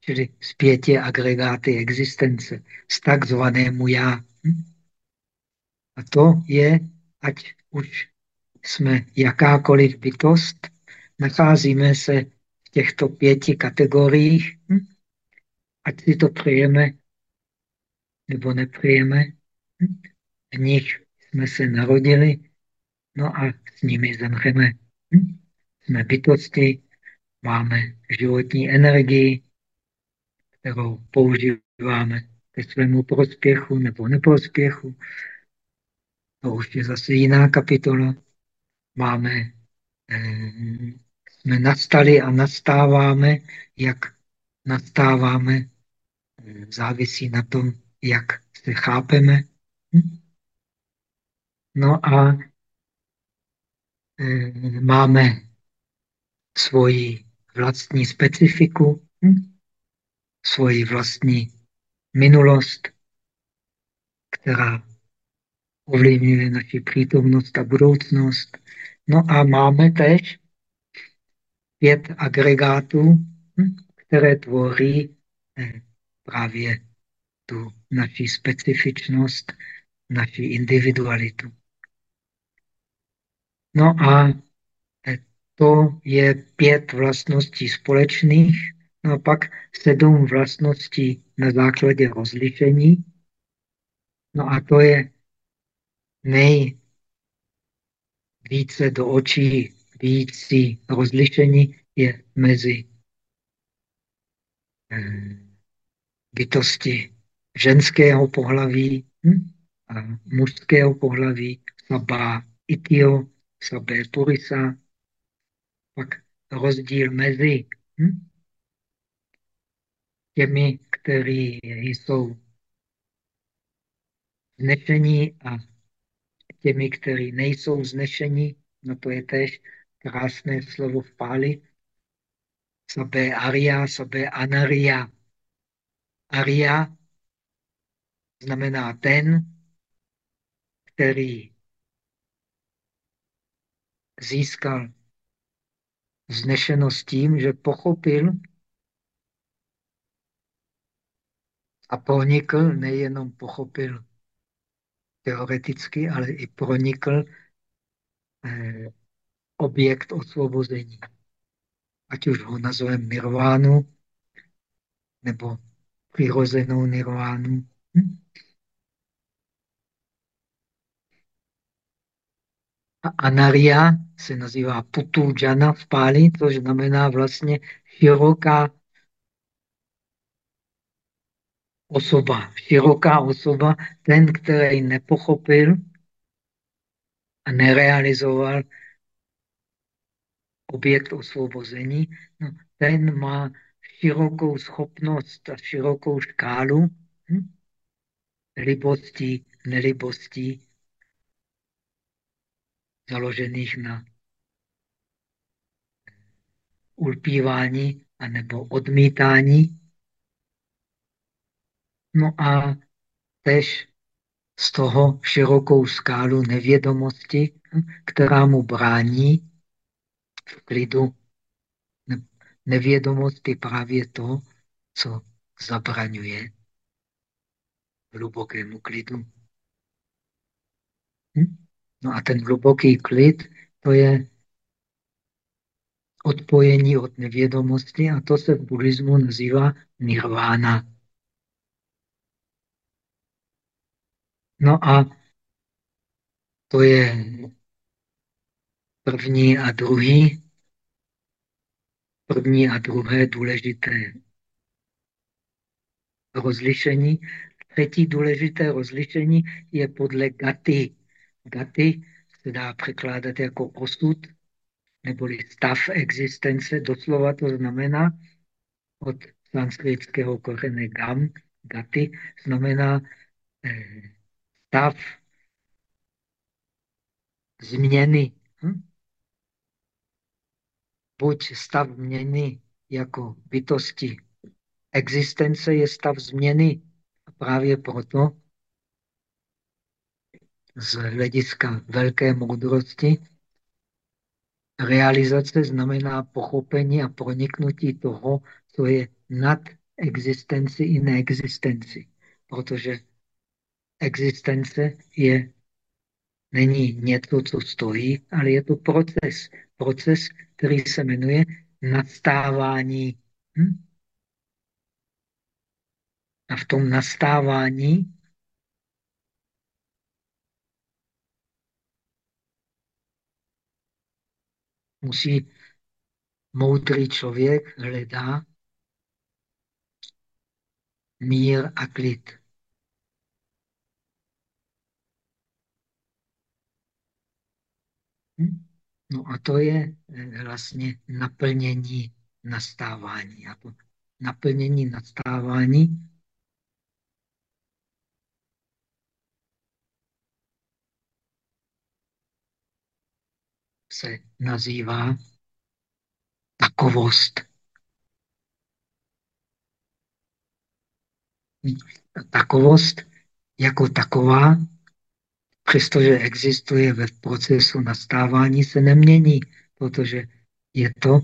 čili z pěti agregáty existence, z takzvanému já. Hm? To je, ať už jsme jakákoliv bytost, nacházíme se v těchto pěti kategoriích, hm? ať si to přejeme nebo nepřejeme, hm? v nich jsme se narodili, no a s nimi zemřeme. Hm? Jsme bytosti, máme životní energii, kterou používáme ke svému prospěchu nebo neprospěchu. To už je zase jiná kapitola. Máme, eh, jsme nastali a nastáváme, jak nastáváme, eh, závisí na tom, jak se chápeme. Hm? No a eh, máme svoji vlastní specifiku, hm? svoji vlastní minulost, která ovlivňuje naši přítomnost a budoucnost. No a máme tež pět agregátů, hm, které tvoří eh, právě tu naši specifičnost, naši individualitu. No a eh, to je pět vlastností společných, no a pak sedm vlastností na základě rozlišení. No a to je nejvíce do očí vící rozlišení je mezi eh, bytosti ženského pohlaví hm, a mužského pohlaví, sabá itio, sabé purisa, pak rozdíl mezi hm, těmi, kteří jsou znešení a těmi, kteří nejsou znešení. No to je tež krásné slovo v Páli. Sabé aria, sabé anaria. Aria znamená ten, který získal znešenost tím, že pochopil a pronikl, nejenom pochopil teoreticky, ale i pronikl eh, objekt osvobození. Ať už ho nazveme nirvánu, nebo přirozenou nirvánu. Hm? A anaria se nazývá putujana v Páli, což znamená vlastně široká osoba. Široká osoba, ten, který nepochopil a nerealizoval objekt osvobození, no, ten má širokou schopnost a širokou škálu hm? libostí, nelibostí, založených na ulpívání anebo odmítání. No a tež z toho širokou skálu nevědomosti, která mu brání v klidu. Nevědomost je právě to, co zabraňuje hlubokému klidu. Hm? No a ten hluboký klid, to je odpojení od nevědomosti a to se v buddhismu nazývá nirvana. No a to je první a druhý, první a druhé důležité rozlišení. Třetí důležité rozlišení je podle gaty. Gaty se dá překládat jako osud, neboli stav existence. Doslova to znamená od sanskritského kořene gam, gaty, znamená eh, stav změny. Hm? Buď stav změny jako bytosti. Existence je stav změny. A právě proto z hlediska velké moudrosti realizace znamená pochopení a proniknutí toho, co je nad existenci i neexistenci. Protože existence je, není něco, co stojí, ale je to proces. Proces, který se jmenuje nastávání. Hm? A v tom nastávání musí moudrý člověk hledá mír a klid. No a to je eh, vlastně naplnění nastávání. A to naplnění nastávání se nazývá takovost. Takovost jako taková, přestože existuje ve procesu nastávání, se nemění, protože je to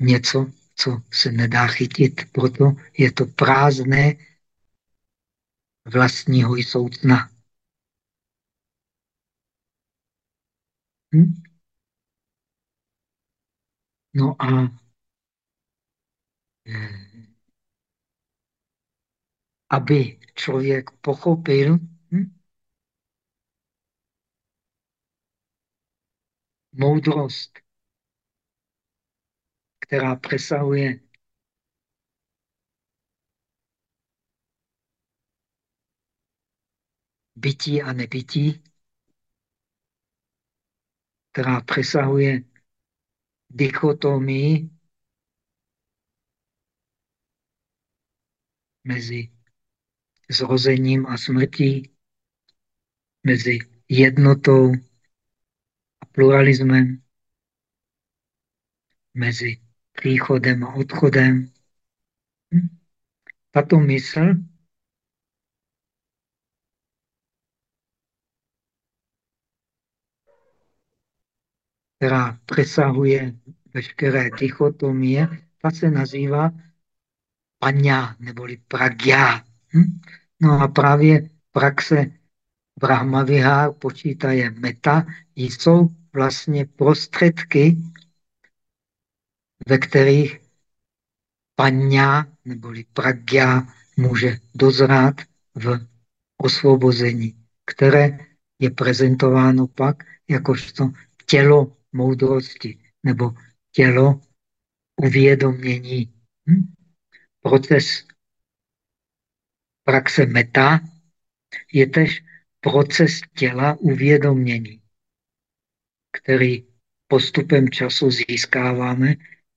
něco, co se nedá chytit. Proto je to prázdné vlastního soucna. Hm? No a eh, aby člověk pochopil hm, moudrost, která přesahuje bytí a nebytí, která přesahuje dichotomii mezi zrozením a smrtí, mezi jednotou pluralismem, mezi příchodem a odchodem. Hm? Tato mysl která přesahuje veškeré dichotomie, ta se nazývá paňa neboli pragya. Hm? No a právě praxe Brahmavihár počítaje meta jsou vlastně prostředky, ve kterých paňa neboli pragya může dozrát v osvobození, které je prezentováno pak jakožto tělo moudrosti nebo tělo uvědomění. Hm? Proces praxe meta je tež proces těla uvědomění, který postupem času získáváme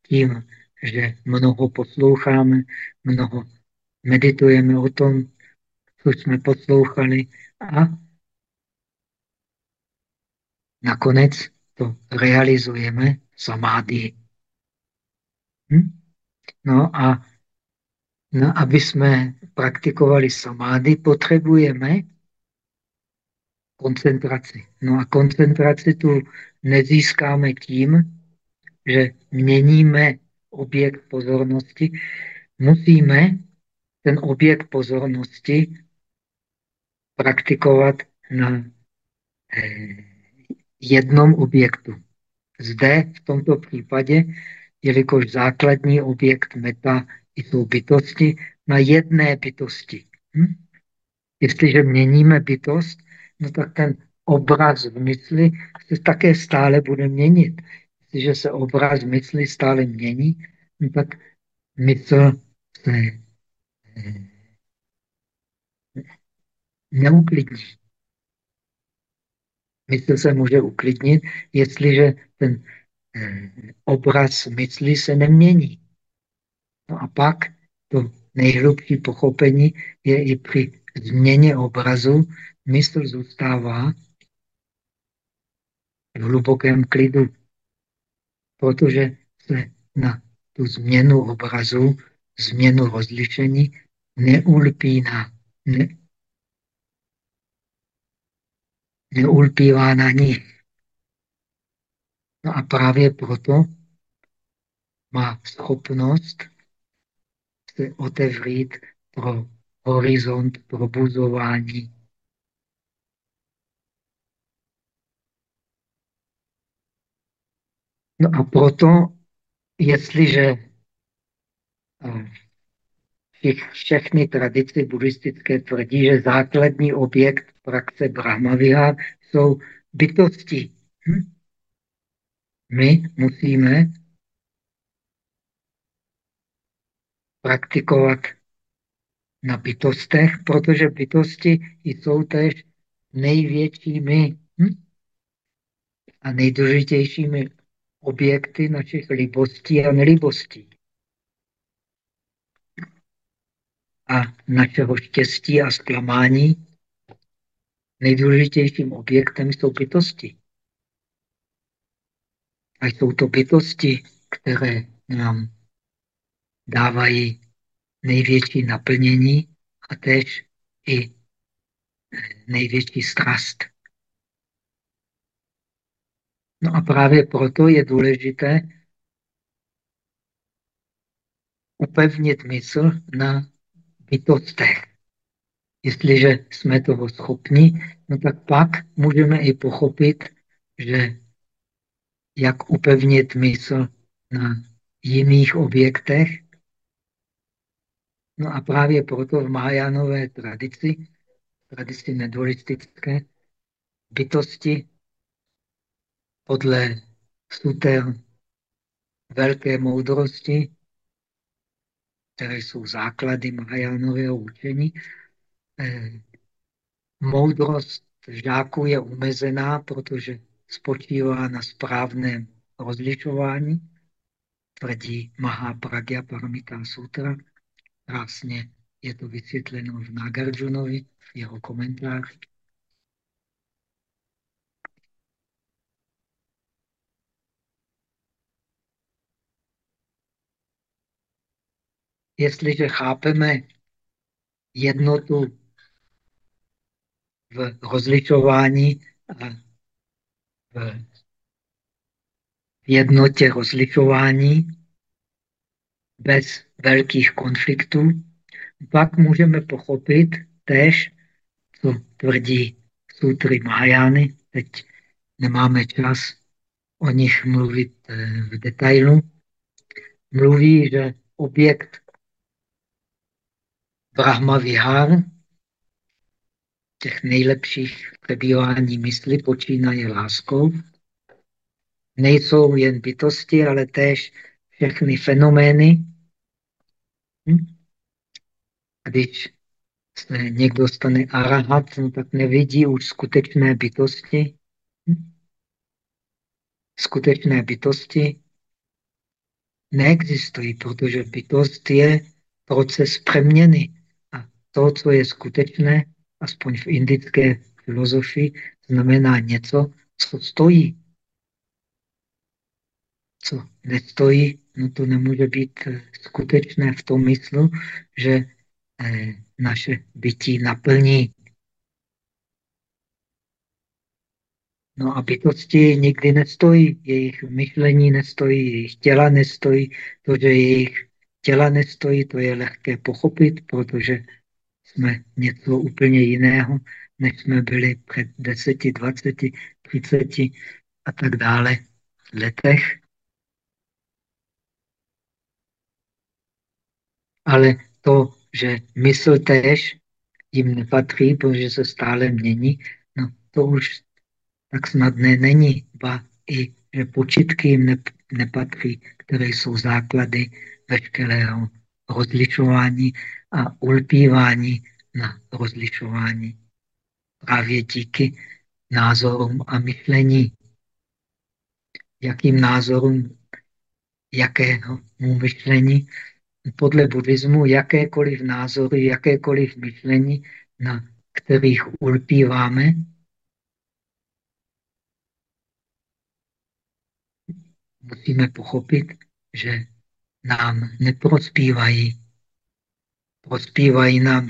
tím, že mnoho posloucháme, mnoho meditujeme o tom, co jsme poslouchali a nakonec to realizujeme samády. Hm? No a no, aby jsme praktikovali samády, potřebujeme koncentraci. No a koncentraci tu nezískáme tím, že měníme objekt pozornosti. Musíme ten objekt pozornosti praktikovat na eh, jednom objektu. Zde v tomto případě, jelikož základní objekt meta jsou bytosti, na jedné bytosti. Hm? Jestliže měníme bytost, no tak ten obraz v mysli se také stále bude měnit. Jestliže se obraz v mysli stále mění, no tak mysl se eh, neuklidní. Mysl se může uklidnit, jestliže ten eh, obraz mysli se nemění. No a pak to nejhlubší pochopení je i při změně obrazu. Mysl zůstává v hlubokém klidu, protože se na tu změnu obrazu, změnu rozlišení neulpíná, ne, neulpívá na ní. No a právě proto má schopnost se otevřít pro horizont probuzování. No a proto, jestliže eh, všechny tradice buddhistické tvrdí, že základní objekt praxe Brahmavihár jsou bytosti. Hm? My musíme praktikovat na bytostech, protože bytosti jsou tež největšími hm? a nejdůležitějšími objekty našich libostí a nelibostí. A našeho štěstí a zklamání nejdůležitějším objektem jsou bytosti. A jsou to bytosti, které nám dávají největší naplnění a tež i největší strast. No a právě proto je důležité upevnit mysl na bytostech. Jestliže jsme toho schopni, no tak pak můžeme i pochopit, že jak upevnit mysl na jiných objektech. No a právě proto v Mahajánové tradici, tradici nedualistické, bytosti podle suter velké moudrosti, které jsou základy Mahajánového učení, eh, moudrost žáků je omezená, protože spočívá na správném rozlišování, tvrdí Mahapragya Paramita Sutra, krásně Je to vysvětleno v Nagarjunovi, v jeho komentáři. Jestliže chápeme jednotu v rozlišování a v jednotě rozlišování bez velkých konfliktů, pak můžeme pochopit též, co tvrdí sutry Mahajány. Teď nemáme čas o nich mluvit eh, v detailu. Mluví, že objekt Brahma Vihar, těch nejlepších přebývání mysli, počínaje láskou, nejsou jen bytosti, ale též všechny fenomény. Hm? Když se někdo stane arahat, no tak nevidí už skutečné bytosti. Hm? Skutečné bytosti neexistují, protože bytost je proces přeměny. To, co je skutečné, aspoň v indické filozofii, znamená něco, co stojí co nestojí, no to nemůže být eh, skutečné v tom myslu, že eh, naše bytí naplní. No a bytosti nikdy nestojí, jejich myšlení nestojí, jejich těla nestojí. To, že jejich těla nestojí, to je lehké pochopit, protože jsme něco úplně jiného, než jsme byli před deseti, dvaceti, třiceti a tak dále letech. ale to, že mysl též jim nepatří, protože se stále mění, no to už tak snadné není. Ba i, že počitky jim nepatří, které jsou základy veškerého rozlišování a ulpívání na rozlišování. Právě díky názorům a myšlení. Jakým názorům, jakého myšlení podle buddhismu jakékoliv názory, jakékoliv myšlení, na kterých ulpíváme, musíme pochopit, že nám neprospívají. Prospívají nám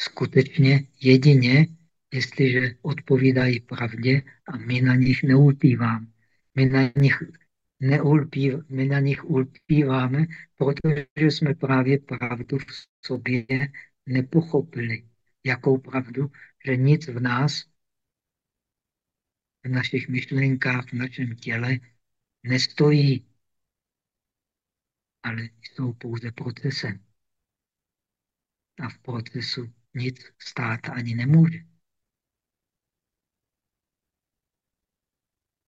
skutečně jedině, jestliže odpovídají pravdě a my na nich neulpíváme. My na nich neulpí, my na nich ulpíváme, protože jsme právě pravdu v sobě nepochopili. Jakou pravdu? Že nic v nás, v našich myšlenkách, v našem těle nestojí, ale jsou pouze procesem. A v procesu nic stát ani nemůže.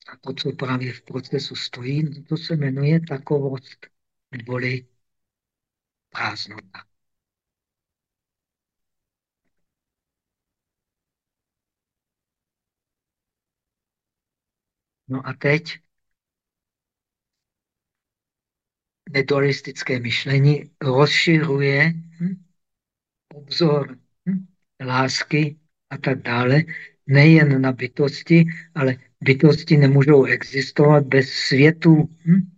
A to, co právě v procesu stojí, to se jmenuje takovost, neboli prázdnota. No a teď nedualistické myšlení rozšiřuje hm, obzor hm, lásky a tak dále, nejen na bytosti, ale bytosti nemůžou existovat bez světu. Hm?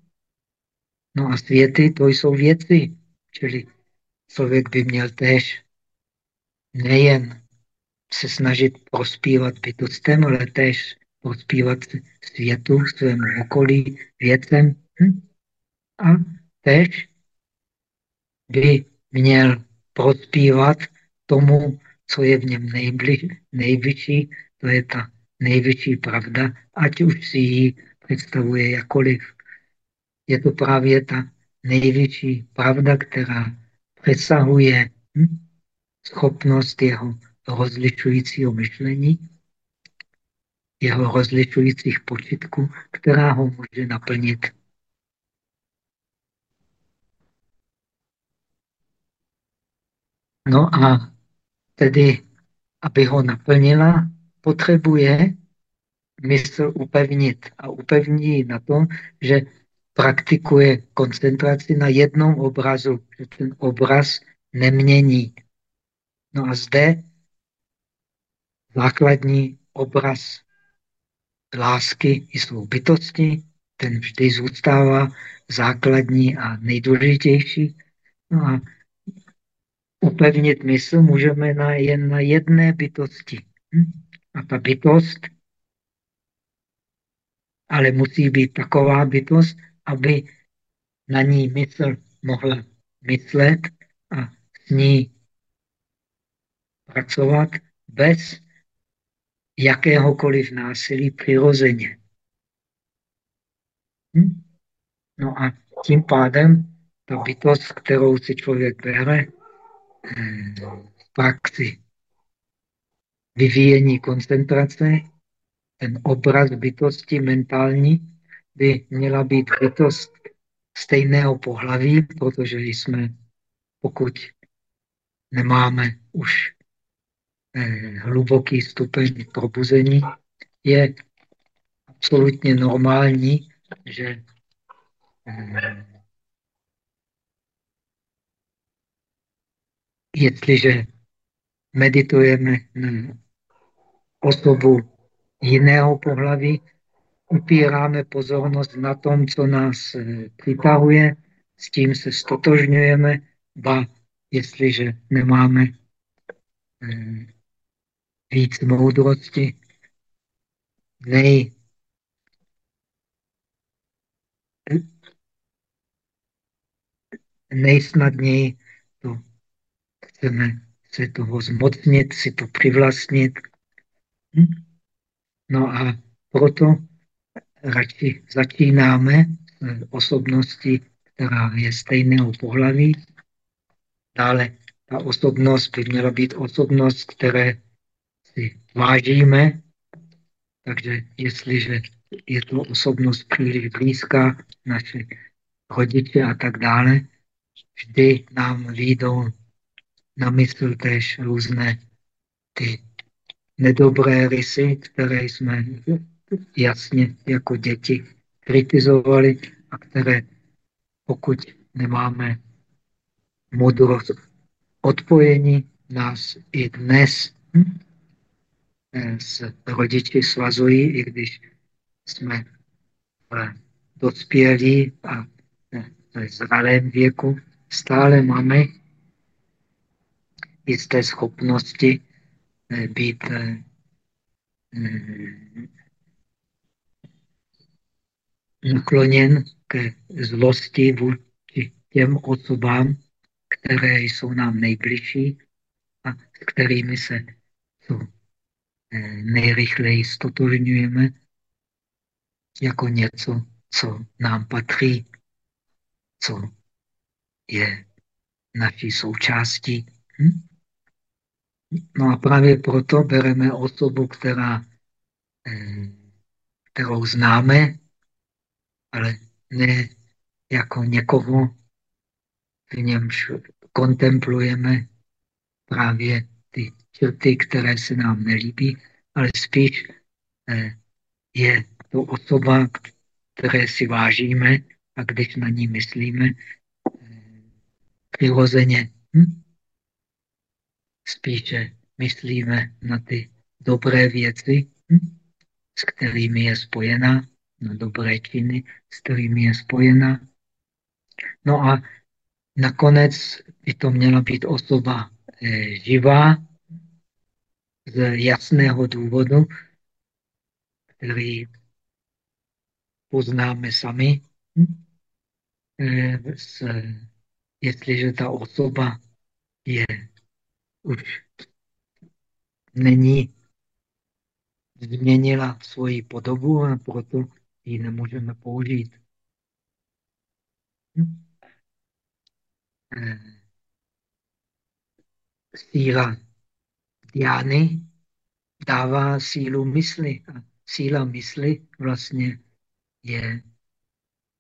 No a světy to jsou věci, čili člověk by měl též nejen se snažit prospívat bytostem, ale též prospívat světu, svému okolí, věcem. Hm? A též by měl prospívat tomu, co je v něm nejbliž, nejvyšší, to je ta největší pravda, ať už si ji představuje jakoliv. Je to právě ta největší pravda, která přesahuje hm, schopnost jeho rozlišujícího myšlení, jeho rozlišujících počitků, která ho může naplnit. No a tedy, aby ho naplnila, potřebuje mysl upevnit a upevní na tom, že praktikuje koncentraci na jednom obrazu, že ten obraz nemění. No a zde základní obraz lásky jsou bytosti, ten vždy zůstává základní a nejdůležitější. No a upevnit mysl můžeme na, jen na jedné bytosti. Hm? A ta bytost ale musí být taková bytost, aby na ní mysl mohla myslet a s ní pracovat bez jakéhokoliv násilí přirozeně. Hm? No a tím pádem ta bytost, kterou si člověk bere, praxi vyvíjení koncentrace, ten obraz bytosti mentální by měla být bytost stejného pohlaví, protože jsme, pokud nemáme už eh, hluboký stupeň probuzení, je absolutně normální, že jestliže meditujeme na osobu jiného pohlaví, upíráme pozornost na tom, co nás eh, přitahuje, s tím se stotožňujeme, ba jestliže nemáme eh, víc moudrosti, nej, nejsnadněji to chceme se toho zmocnit, si to přivlastnit. Hm? No a proto radši začínáme s osobností, která je stejného pohlaví. Dále ta osobnost by měla být osobnost, které si vážíme. Takže jestliže je to osobnost příliš blízká, naše rodiče a tak dále, vždy nám výjdou na mysl též různé ty nedobré rysy, které jsme jasně jako děti kritizovali a které pokud nemáme modrost odpojení, nás i dnes hm, s rodiči svazují, i když jsme v dospělí a v zralém věku, stále máme jisté schopnosti eh, být eh, nakloněn ke zlosti vůči těm osobám, které jsou nám nejbližší a s kterými se co eh, nejrychleji stotožňujeme jako něco, co nám patří, co je naší součástí. Hm? No a právě proto bereme osobu, která, eh, kterou známe, ale ne jako někoho, v němž kontemplujeme právě ty črty, které se nám nelíbí, ale spíš eh, je to osoba, které si vážíme a když na ní myslíme, eh, přirozeně hm? Spíše myslíme na ty dobré věci, hm? s kterými je spojená, na dobré činy, s kterými je spojena. No a nakonec by to měla být osoba eh, živá z jasného důvodu, který poznáme sami. Hm? Eh, s, jestliže ta osoba je už není změnila svoji podobu a proto ji nemůžeme použít. Hm? Eh, síla diány dává sílu mysli a síla mysli vlastně je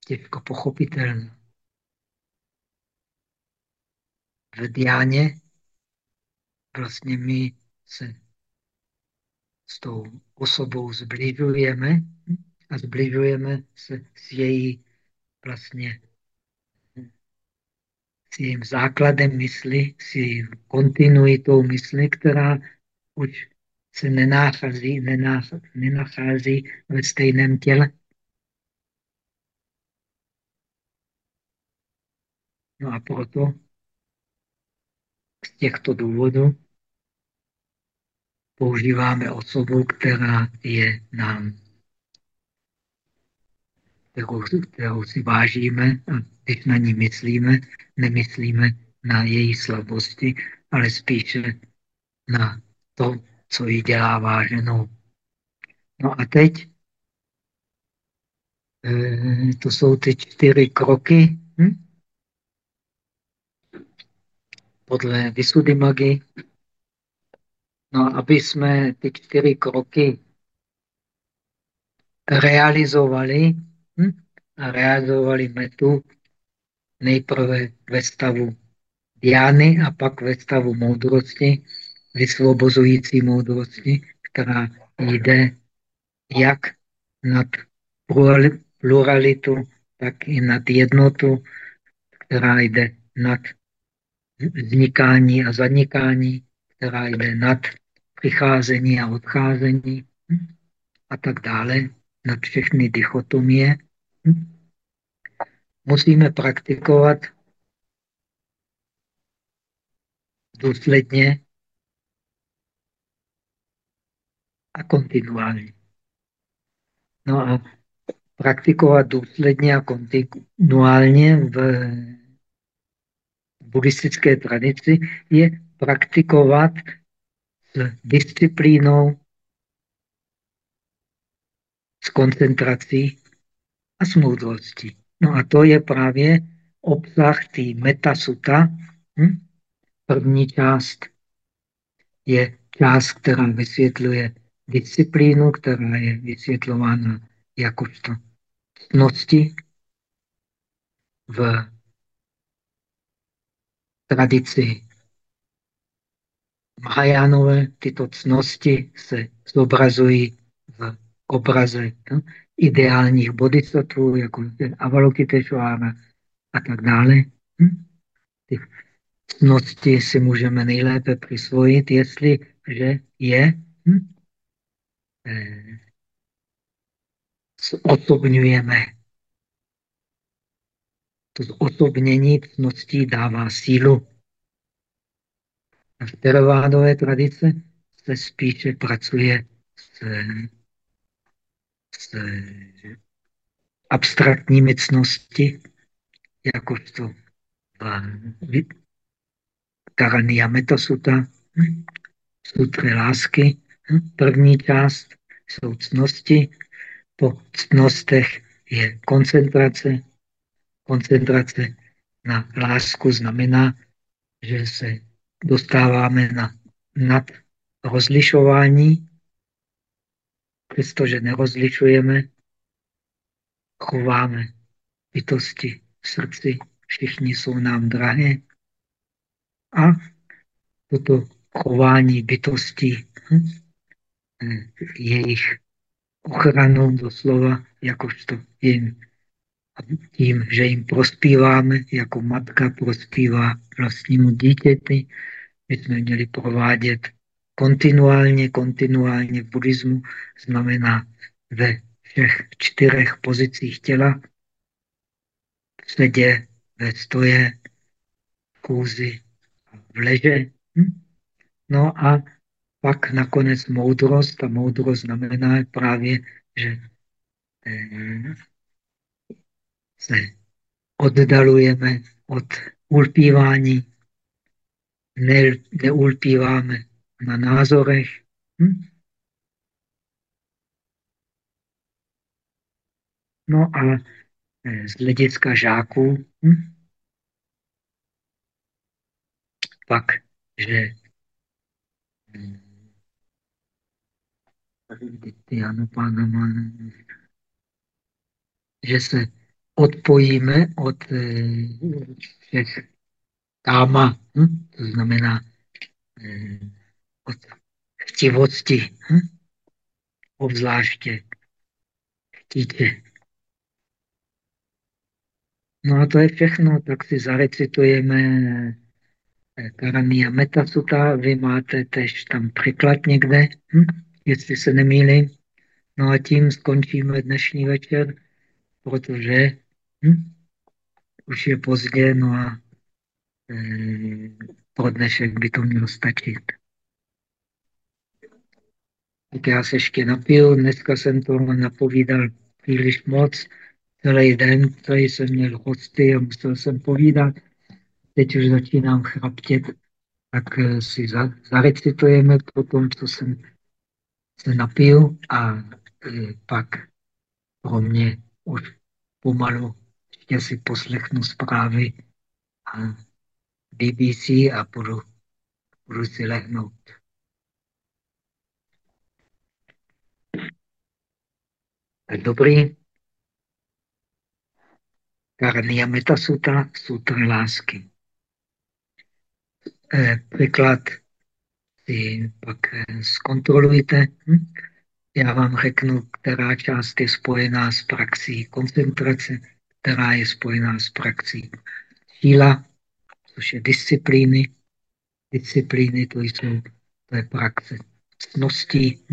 těžko pochopitelná. V diáně vlastně my se s tou osobou zbližujeme a zbližujeme se s její vlastně s jejím základem mysli, s jejím kontinuitou mysli, která už se nenachází, nenachází, nenachází ve stejném těle. No a proto z těchto důvodů používáme osobu, která je nám, kterou, kterou si vážíme a když na ní myslíme, nemyslíme na její slabosti, ale spíše na to, co ji dělá váženou. No a teď e, to jsou ty čtyři kroky hm? Podle Visuddhimaggy. No, aby jsme ty čtyři kroky realizovali hm? a realizovali metu nejprve ve stavu diány a pak ve stavu moudrosti, vysvobozující moudrosti, která jde jak nad pluralitu, tak i nad jednotu, která jde nad vznikání a zanikání, která jde nad přicházení a odcházení a tak dále, nad všechny dichotomie. Musíme praktikovat důsledně a kontinuálně. No a praktikovat důsledně a kontinuálně v buddhistické tradici je praktikovat s disciplínou, s koncentrací a s moudrostí. No a to je právě obsah té metasuta. Hm? První část je část, která vysvětluje disciplínu, která je vysvětlována jakožto cnosti v tradici Mahajánové. Tyto cnosti se zobrazují v obraze no, ideálních bodhisattvů, jako Avalokiteshvara a tak dále. Hm? Ty cnosti si můžeme nejlépe přisvojit, jestliže je hm? eh, osobňujeme. To zosobnění cností dává sílu. A v teravádové tradice se spíše pracuje s, s abstraktními cnosti, jakožto Karania Metasuta, sutry lásky. První část jsou cnosti, po ctnostech je koncentrace. Koncentrace na lásku znamená, že se dostáváme na nad rozlišování, přestože nerozlišujeme, chováme bytosti v srdci, všichni jsou nám drahé. A toto chování bytostí, hm, jejich ochranu doslova, jakožto jim, tím, že jim prospíváme, jako matka prospívá vlastnímu dítěti, my jsme měli provádět kontinuálně, kontinuálně v buddhismu, znamená ve všech čtyřech pozicích těla, v sedě, ve stoje, v kůzi, v leže. Hm? No a pak nakonec moudrost. A moudrost znamená právě, že eh, se oddalujeme od ulpívání, ne, neulpíváme na názorech. Hm? No a eh, z hlediska žáků hm? pak, že hm, že se odpojíme od eh, všech káma, hm? to znamená eh, od chtivosti, hm? obzvláště chtítě No a to je všechno, tak si zarecitujeme eh, Karania Metasuta, vy máte tež tam překlad někde, hm? jestli se nemýlím. No a tím skončíme dnešní večer, protože hm? už je pozdě, no a e, pro dnešek by to mělo stačit. Tak já se ještě napiju, dneska jsem to napovídal příliš moc, celý den, celý jsem měl hosty a musel jsem povídat. Teď už začínám chraptět, tak eh, si za, zarecitujeme po tom, co jsem se napiju a e, pak pro mě už pomalu ještě si poslechnu zprávy a BBC a budu, budu si lehnout. Dobrý. Karania Metasuta, sutra lásky. Eh, překlad si pak eh, zkontrolujte. Hm? Já vám řeknu, která část je spojená s praxí koncentrace, která je spojená s praxí síla, což je disciplíny. Disciplíny to jsou to je praxe cností.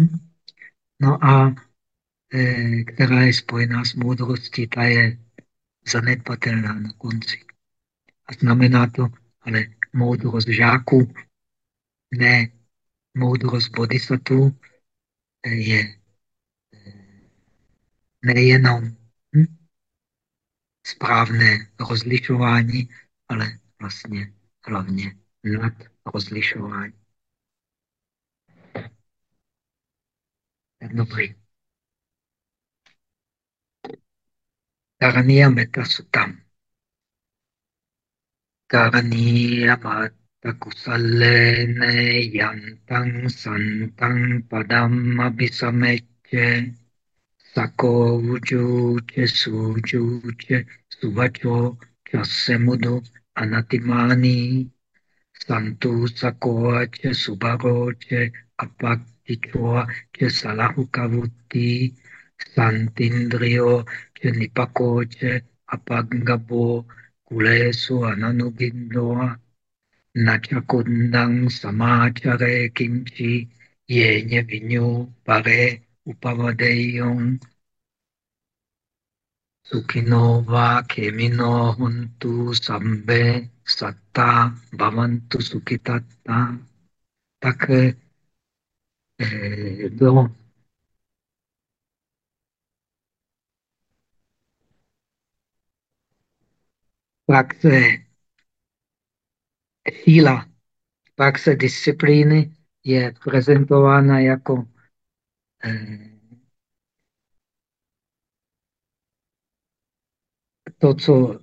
No a e, která je spojená s moudrostí, ta je zanedbatelná na konci. A znamená to ale moudrost žáků, ne moudrost bodhisattvů, je nejenom hm, správné rozlišování, ale vlastně hlavně nad rozlišování. Dobrý. Karania Metta Sutam. Karania Mata Kusalene Yantang Santang Padam Abhisameche Sako Vujuche Sujuche Suvacho Chasemudu Anatimani. Santu Sakoache Subaroche Apaktichoa Che Salahukavuti Santindrio Che Nipakoche Apagabo Kulesu Ananugindoa Nachakundang Samachare Kimchi Yenye Vinyu Pare Upavadeyong Sukino va kemino huntu sambe satta bhavantu sukitatta. Tak eh, bylo praxe síla, praxe disciplíny je prezentována jako eh, to, co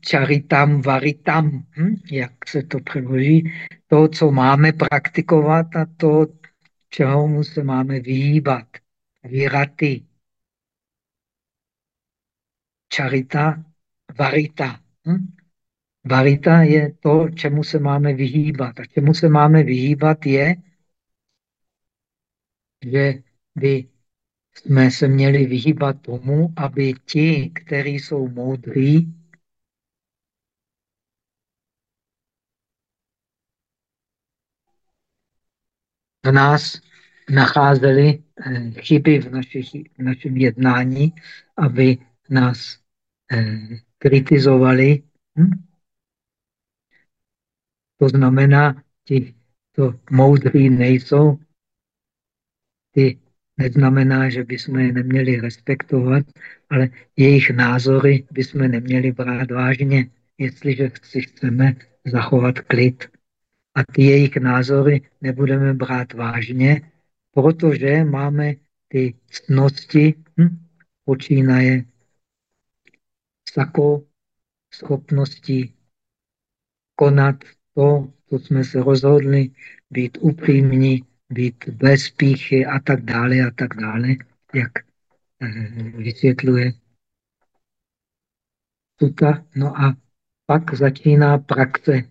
čaritam, varitam, hm? jak se to přeloží, to, co máme praktikovat a to, čeho se máme vyhýbat. Viraty. Čarita, varita. Hm? Varita je to, čemu se máme vyhýbat. A čemu se máme vyhýbat je, že by jsme se měli vyhýbat tomu, aby ti, kteří jsou moudří, v nás nacházeli eh, chyby v, našich, v našem jednání, aby nás eh, kritizovali. Hm? To znamená, ti, to moudří nejsou, ty neznamená, že bychom je neměli respektovat, ale jejich názory bychom neměli brát vážně, jestliže si chceme zachovat klid. A ty jejich názory nebudeme brát vážně, protože máme ty cnosti, hm, počínaje sako schopnosti konat to, co jsme se rozhodli, být upřímní, být bez píchy a tak dále a tak dále, jak eh, vysvětluje tuta. No a pak začíná praxe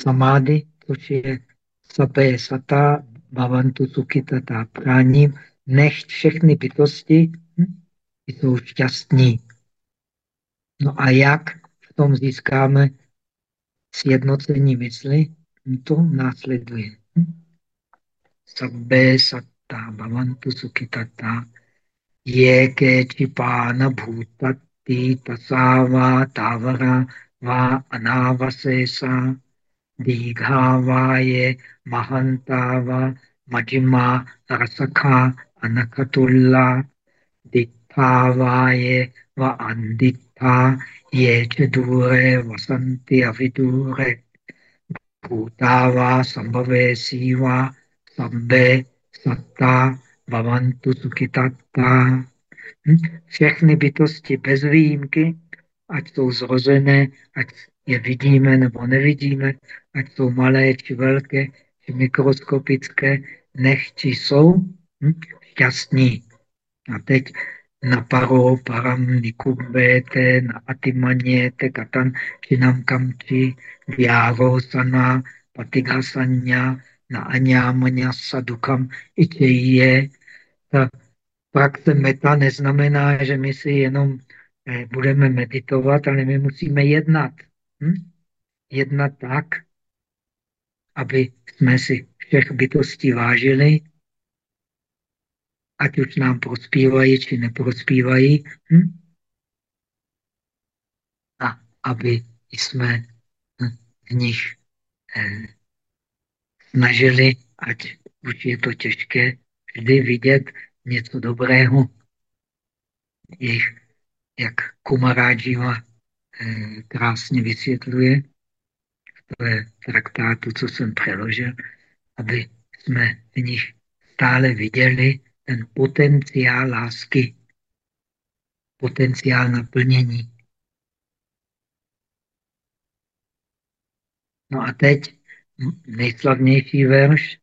samády, což je sapé sata, bhavantu sukitata práním, nechť všechny bytosti hm, jsou šťastní. No a jak v tom získáme zjednoczeni myśli, to následuje. Sabbe satta bhavantu sukhitatta yeke chipana bhutatti tasava tavara va anavasesa දීඝාවායේ මහන්තාවා මජිමා රසඛා අනකතුල්ලා දිත්තාවායේ ව අන්දිත්තා chadure vasanti avidure bhutava sambhave siva sabbe satta bhavantu sukhitatta všechny bytosti bez výjimky, ať jsou zrozené, ať je vidíme nebo nevidíme, ať jsou malé či velké, či mikroskopické, nech či jsou hm, šťastní. A teď na paro param nikumbete, na atimaněte katan činam kamči, vyávosana, patigasanya, na anyamanya sadukam ičeje. Ta praxe meta neznamená, že my si jenom eh, budeme meditovat, ale my musíme jednat. Hm? Jednat tak, aby jsme si všech bytostí vážili, ať už nám prospívají, či neprospívají. Hm? A aby jsme hm, v nich eh, snažili, ať už je to těžké, vždy vidět něco dobrého. Jejich, jak Kumaráživa eh, krásně vysvětluje, to je traktátu, co jsem přeložil, aby jsme v nich stále viděli ten potenciál lásky, potenciál naplnění. No a teď nejslavnější verš.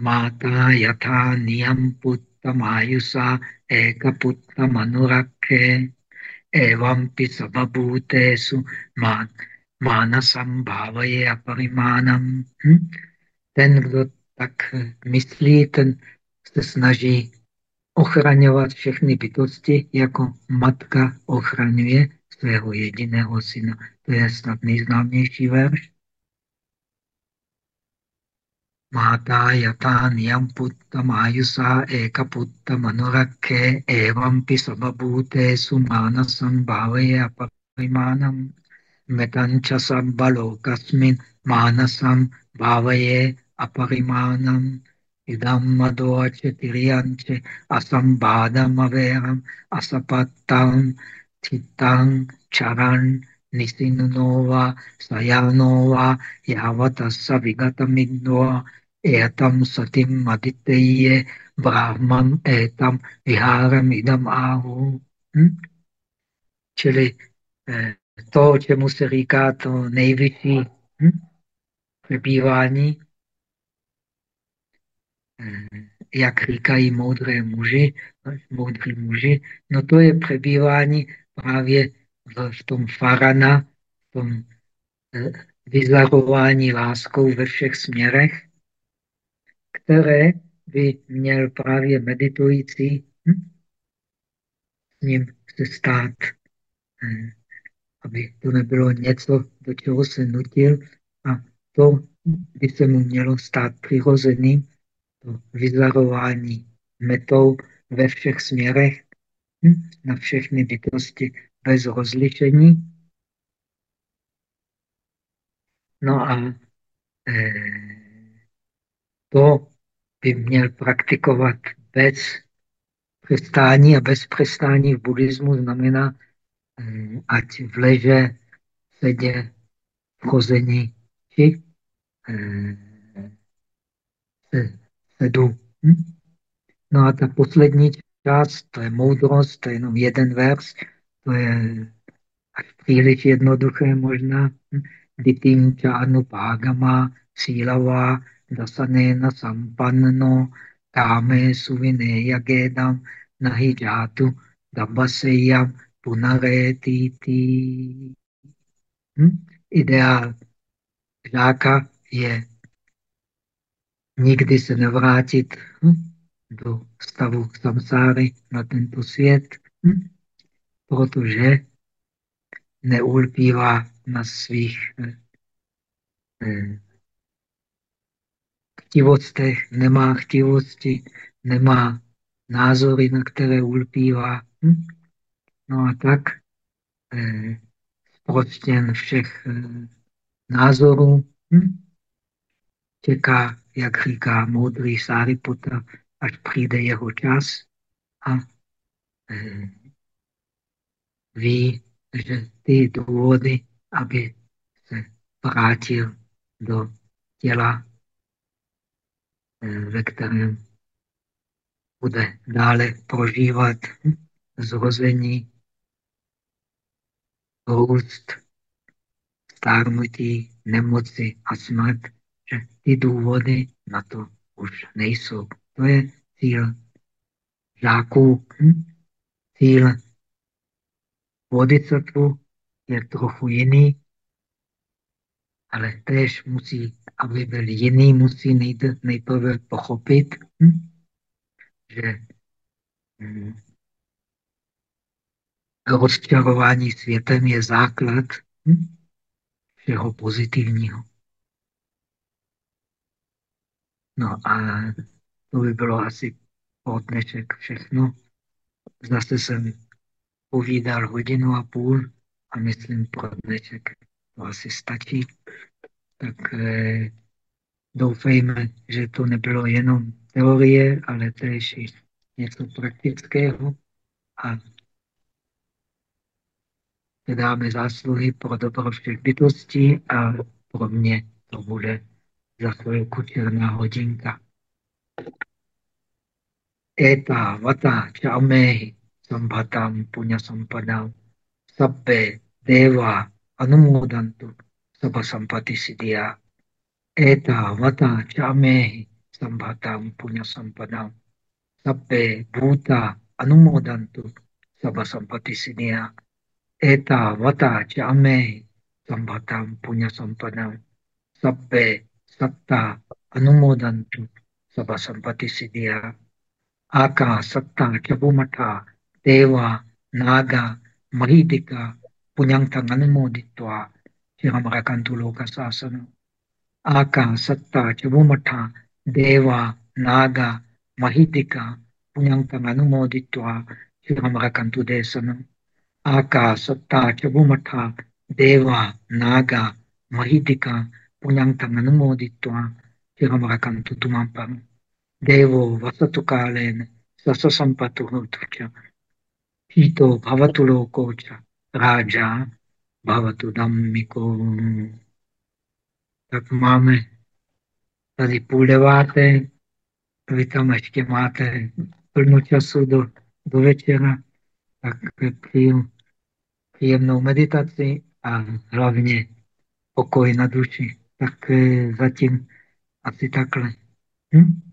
Máta jatá niyam putta májusa eka putta manurakke evampi sababhutesu mánasam bhávaje a parimánam. Hm? Ten, kdo tak myslí, ten se snaží ochraňovat všechny bytosti, jako matka ochraňuje svého jediného syna. To je snad nejznámější verš. Máta yata niyam putta májusa eka putta manurakke evampi sababhute sumanasam bhavaye aparimanam metancha sabbalo kasmin manasam bhavaye aparimanam idam madoche tiriyanche asambhadam averam asapattam tittang charan nisinunova sayanova yavatassa vigatamignoa etam satim aditeye brahman etam viharam idam ahu. Hm? Čili to, čemu se říká to nejvyšší hm? přebývání, jak říkají moudré muži, moudrý muži, no to je přebývání právě v tom farana, v tom eh, vyzarování láskou ve všech směrech, které by měl právě meditující hm? s ním se stát. Hm? Aby to nebylo něco, do čeho se nutil a to by se mu mělo stát přirozeným, vyzarování metou ve všech směrech, hm? na všechny bytosti bez rozlišení. No a eh, to by měl praktikovat bez přestání a bez přestání v buddhismu znamená, eh, ať v leže, sedě, v chození, či eh, sedu. Hm? No a ta poslední část, to je moudrost, to je jenom jeden vers, to je až příliš jednoduché možná. Hm? Ditim čánu págama, sílava, dasanena sampanno, káme suvineya gedam, nahi játu, dabaseyam, punaretiti. Hm? Ideál žáka je nikdy se nevrátit hm? do stavu samsáry na tento svět, hm? protože neulpívá na svých eh, chtivostech, nemá chtivosti, nemá názory, na které ulpívá. Hm? No a tak eh, prostěn všech eh, názorů hm? čeká, jak říká moudrý Sáriputa, až přijde jeho čas a eh, ví, že ty důvody, aby se vrátil do těla, eh, ve kterém bude dále prožívat zrození, růst, stárnutí, nemoci a smrt, ty důvody na to už nejsou. To je cíl žáků. Hm? Cíl bodhisattva je trochu jiný, ale tež musí, aby byl jiný, musí nejprve pochopit, hm? že hm, rozčarování světem je základ hm? všeho pozitivního. No a to by bylo asi po dnešek všechno. Zase jsem povídal hodinu a půl a myslím pro dnešek to asi stačí. Tak eh, doufejme, že to nebylo jenom teorie, ale též i něco praktického a dáme zásluhy pro dobro všech bytostí a pro mě to bude za chvilku černá hodinka. Eta vata čamehi sambhatam punya sampadam sabbe deva anumodantu sabha sampati siddhya. Eta vata chamehi sambhatam punya sampadam sabbe bhuta anumodantu sabha sampati siddhya. Eta vata chamehi sambhatam punya sampadam sabbe सत्ता अनुमोदंतु सब संपत्ति सिद्धिया आका सत्ता चबुमठा देवा, नागा, महिदिका पुण्यंग अनुमोदित्वा हमारा कंतुलो का शासन। आका सत्ता चबुमठा देवा, नागा, महिदिका पुण्यंग अनुमोदित्वा हमारा कंतु देशन आका सत्ता चबुमठा देवा, नागा, महिदिका anumoditwa Shiramarakantu tumampam. Devo vasatu kalena sasa sampatu hotucha. Hito bhavatu lokocha. Raja bhavatu dhammiko. Tak máme tady půl deváté. Vy tam ještě máte plno času do, do večera. Tak přeju příjemnou meditaci a hlavně pokoj na duši. Tak zatím asi takhle. Hm?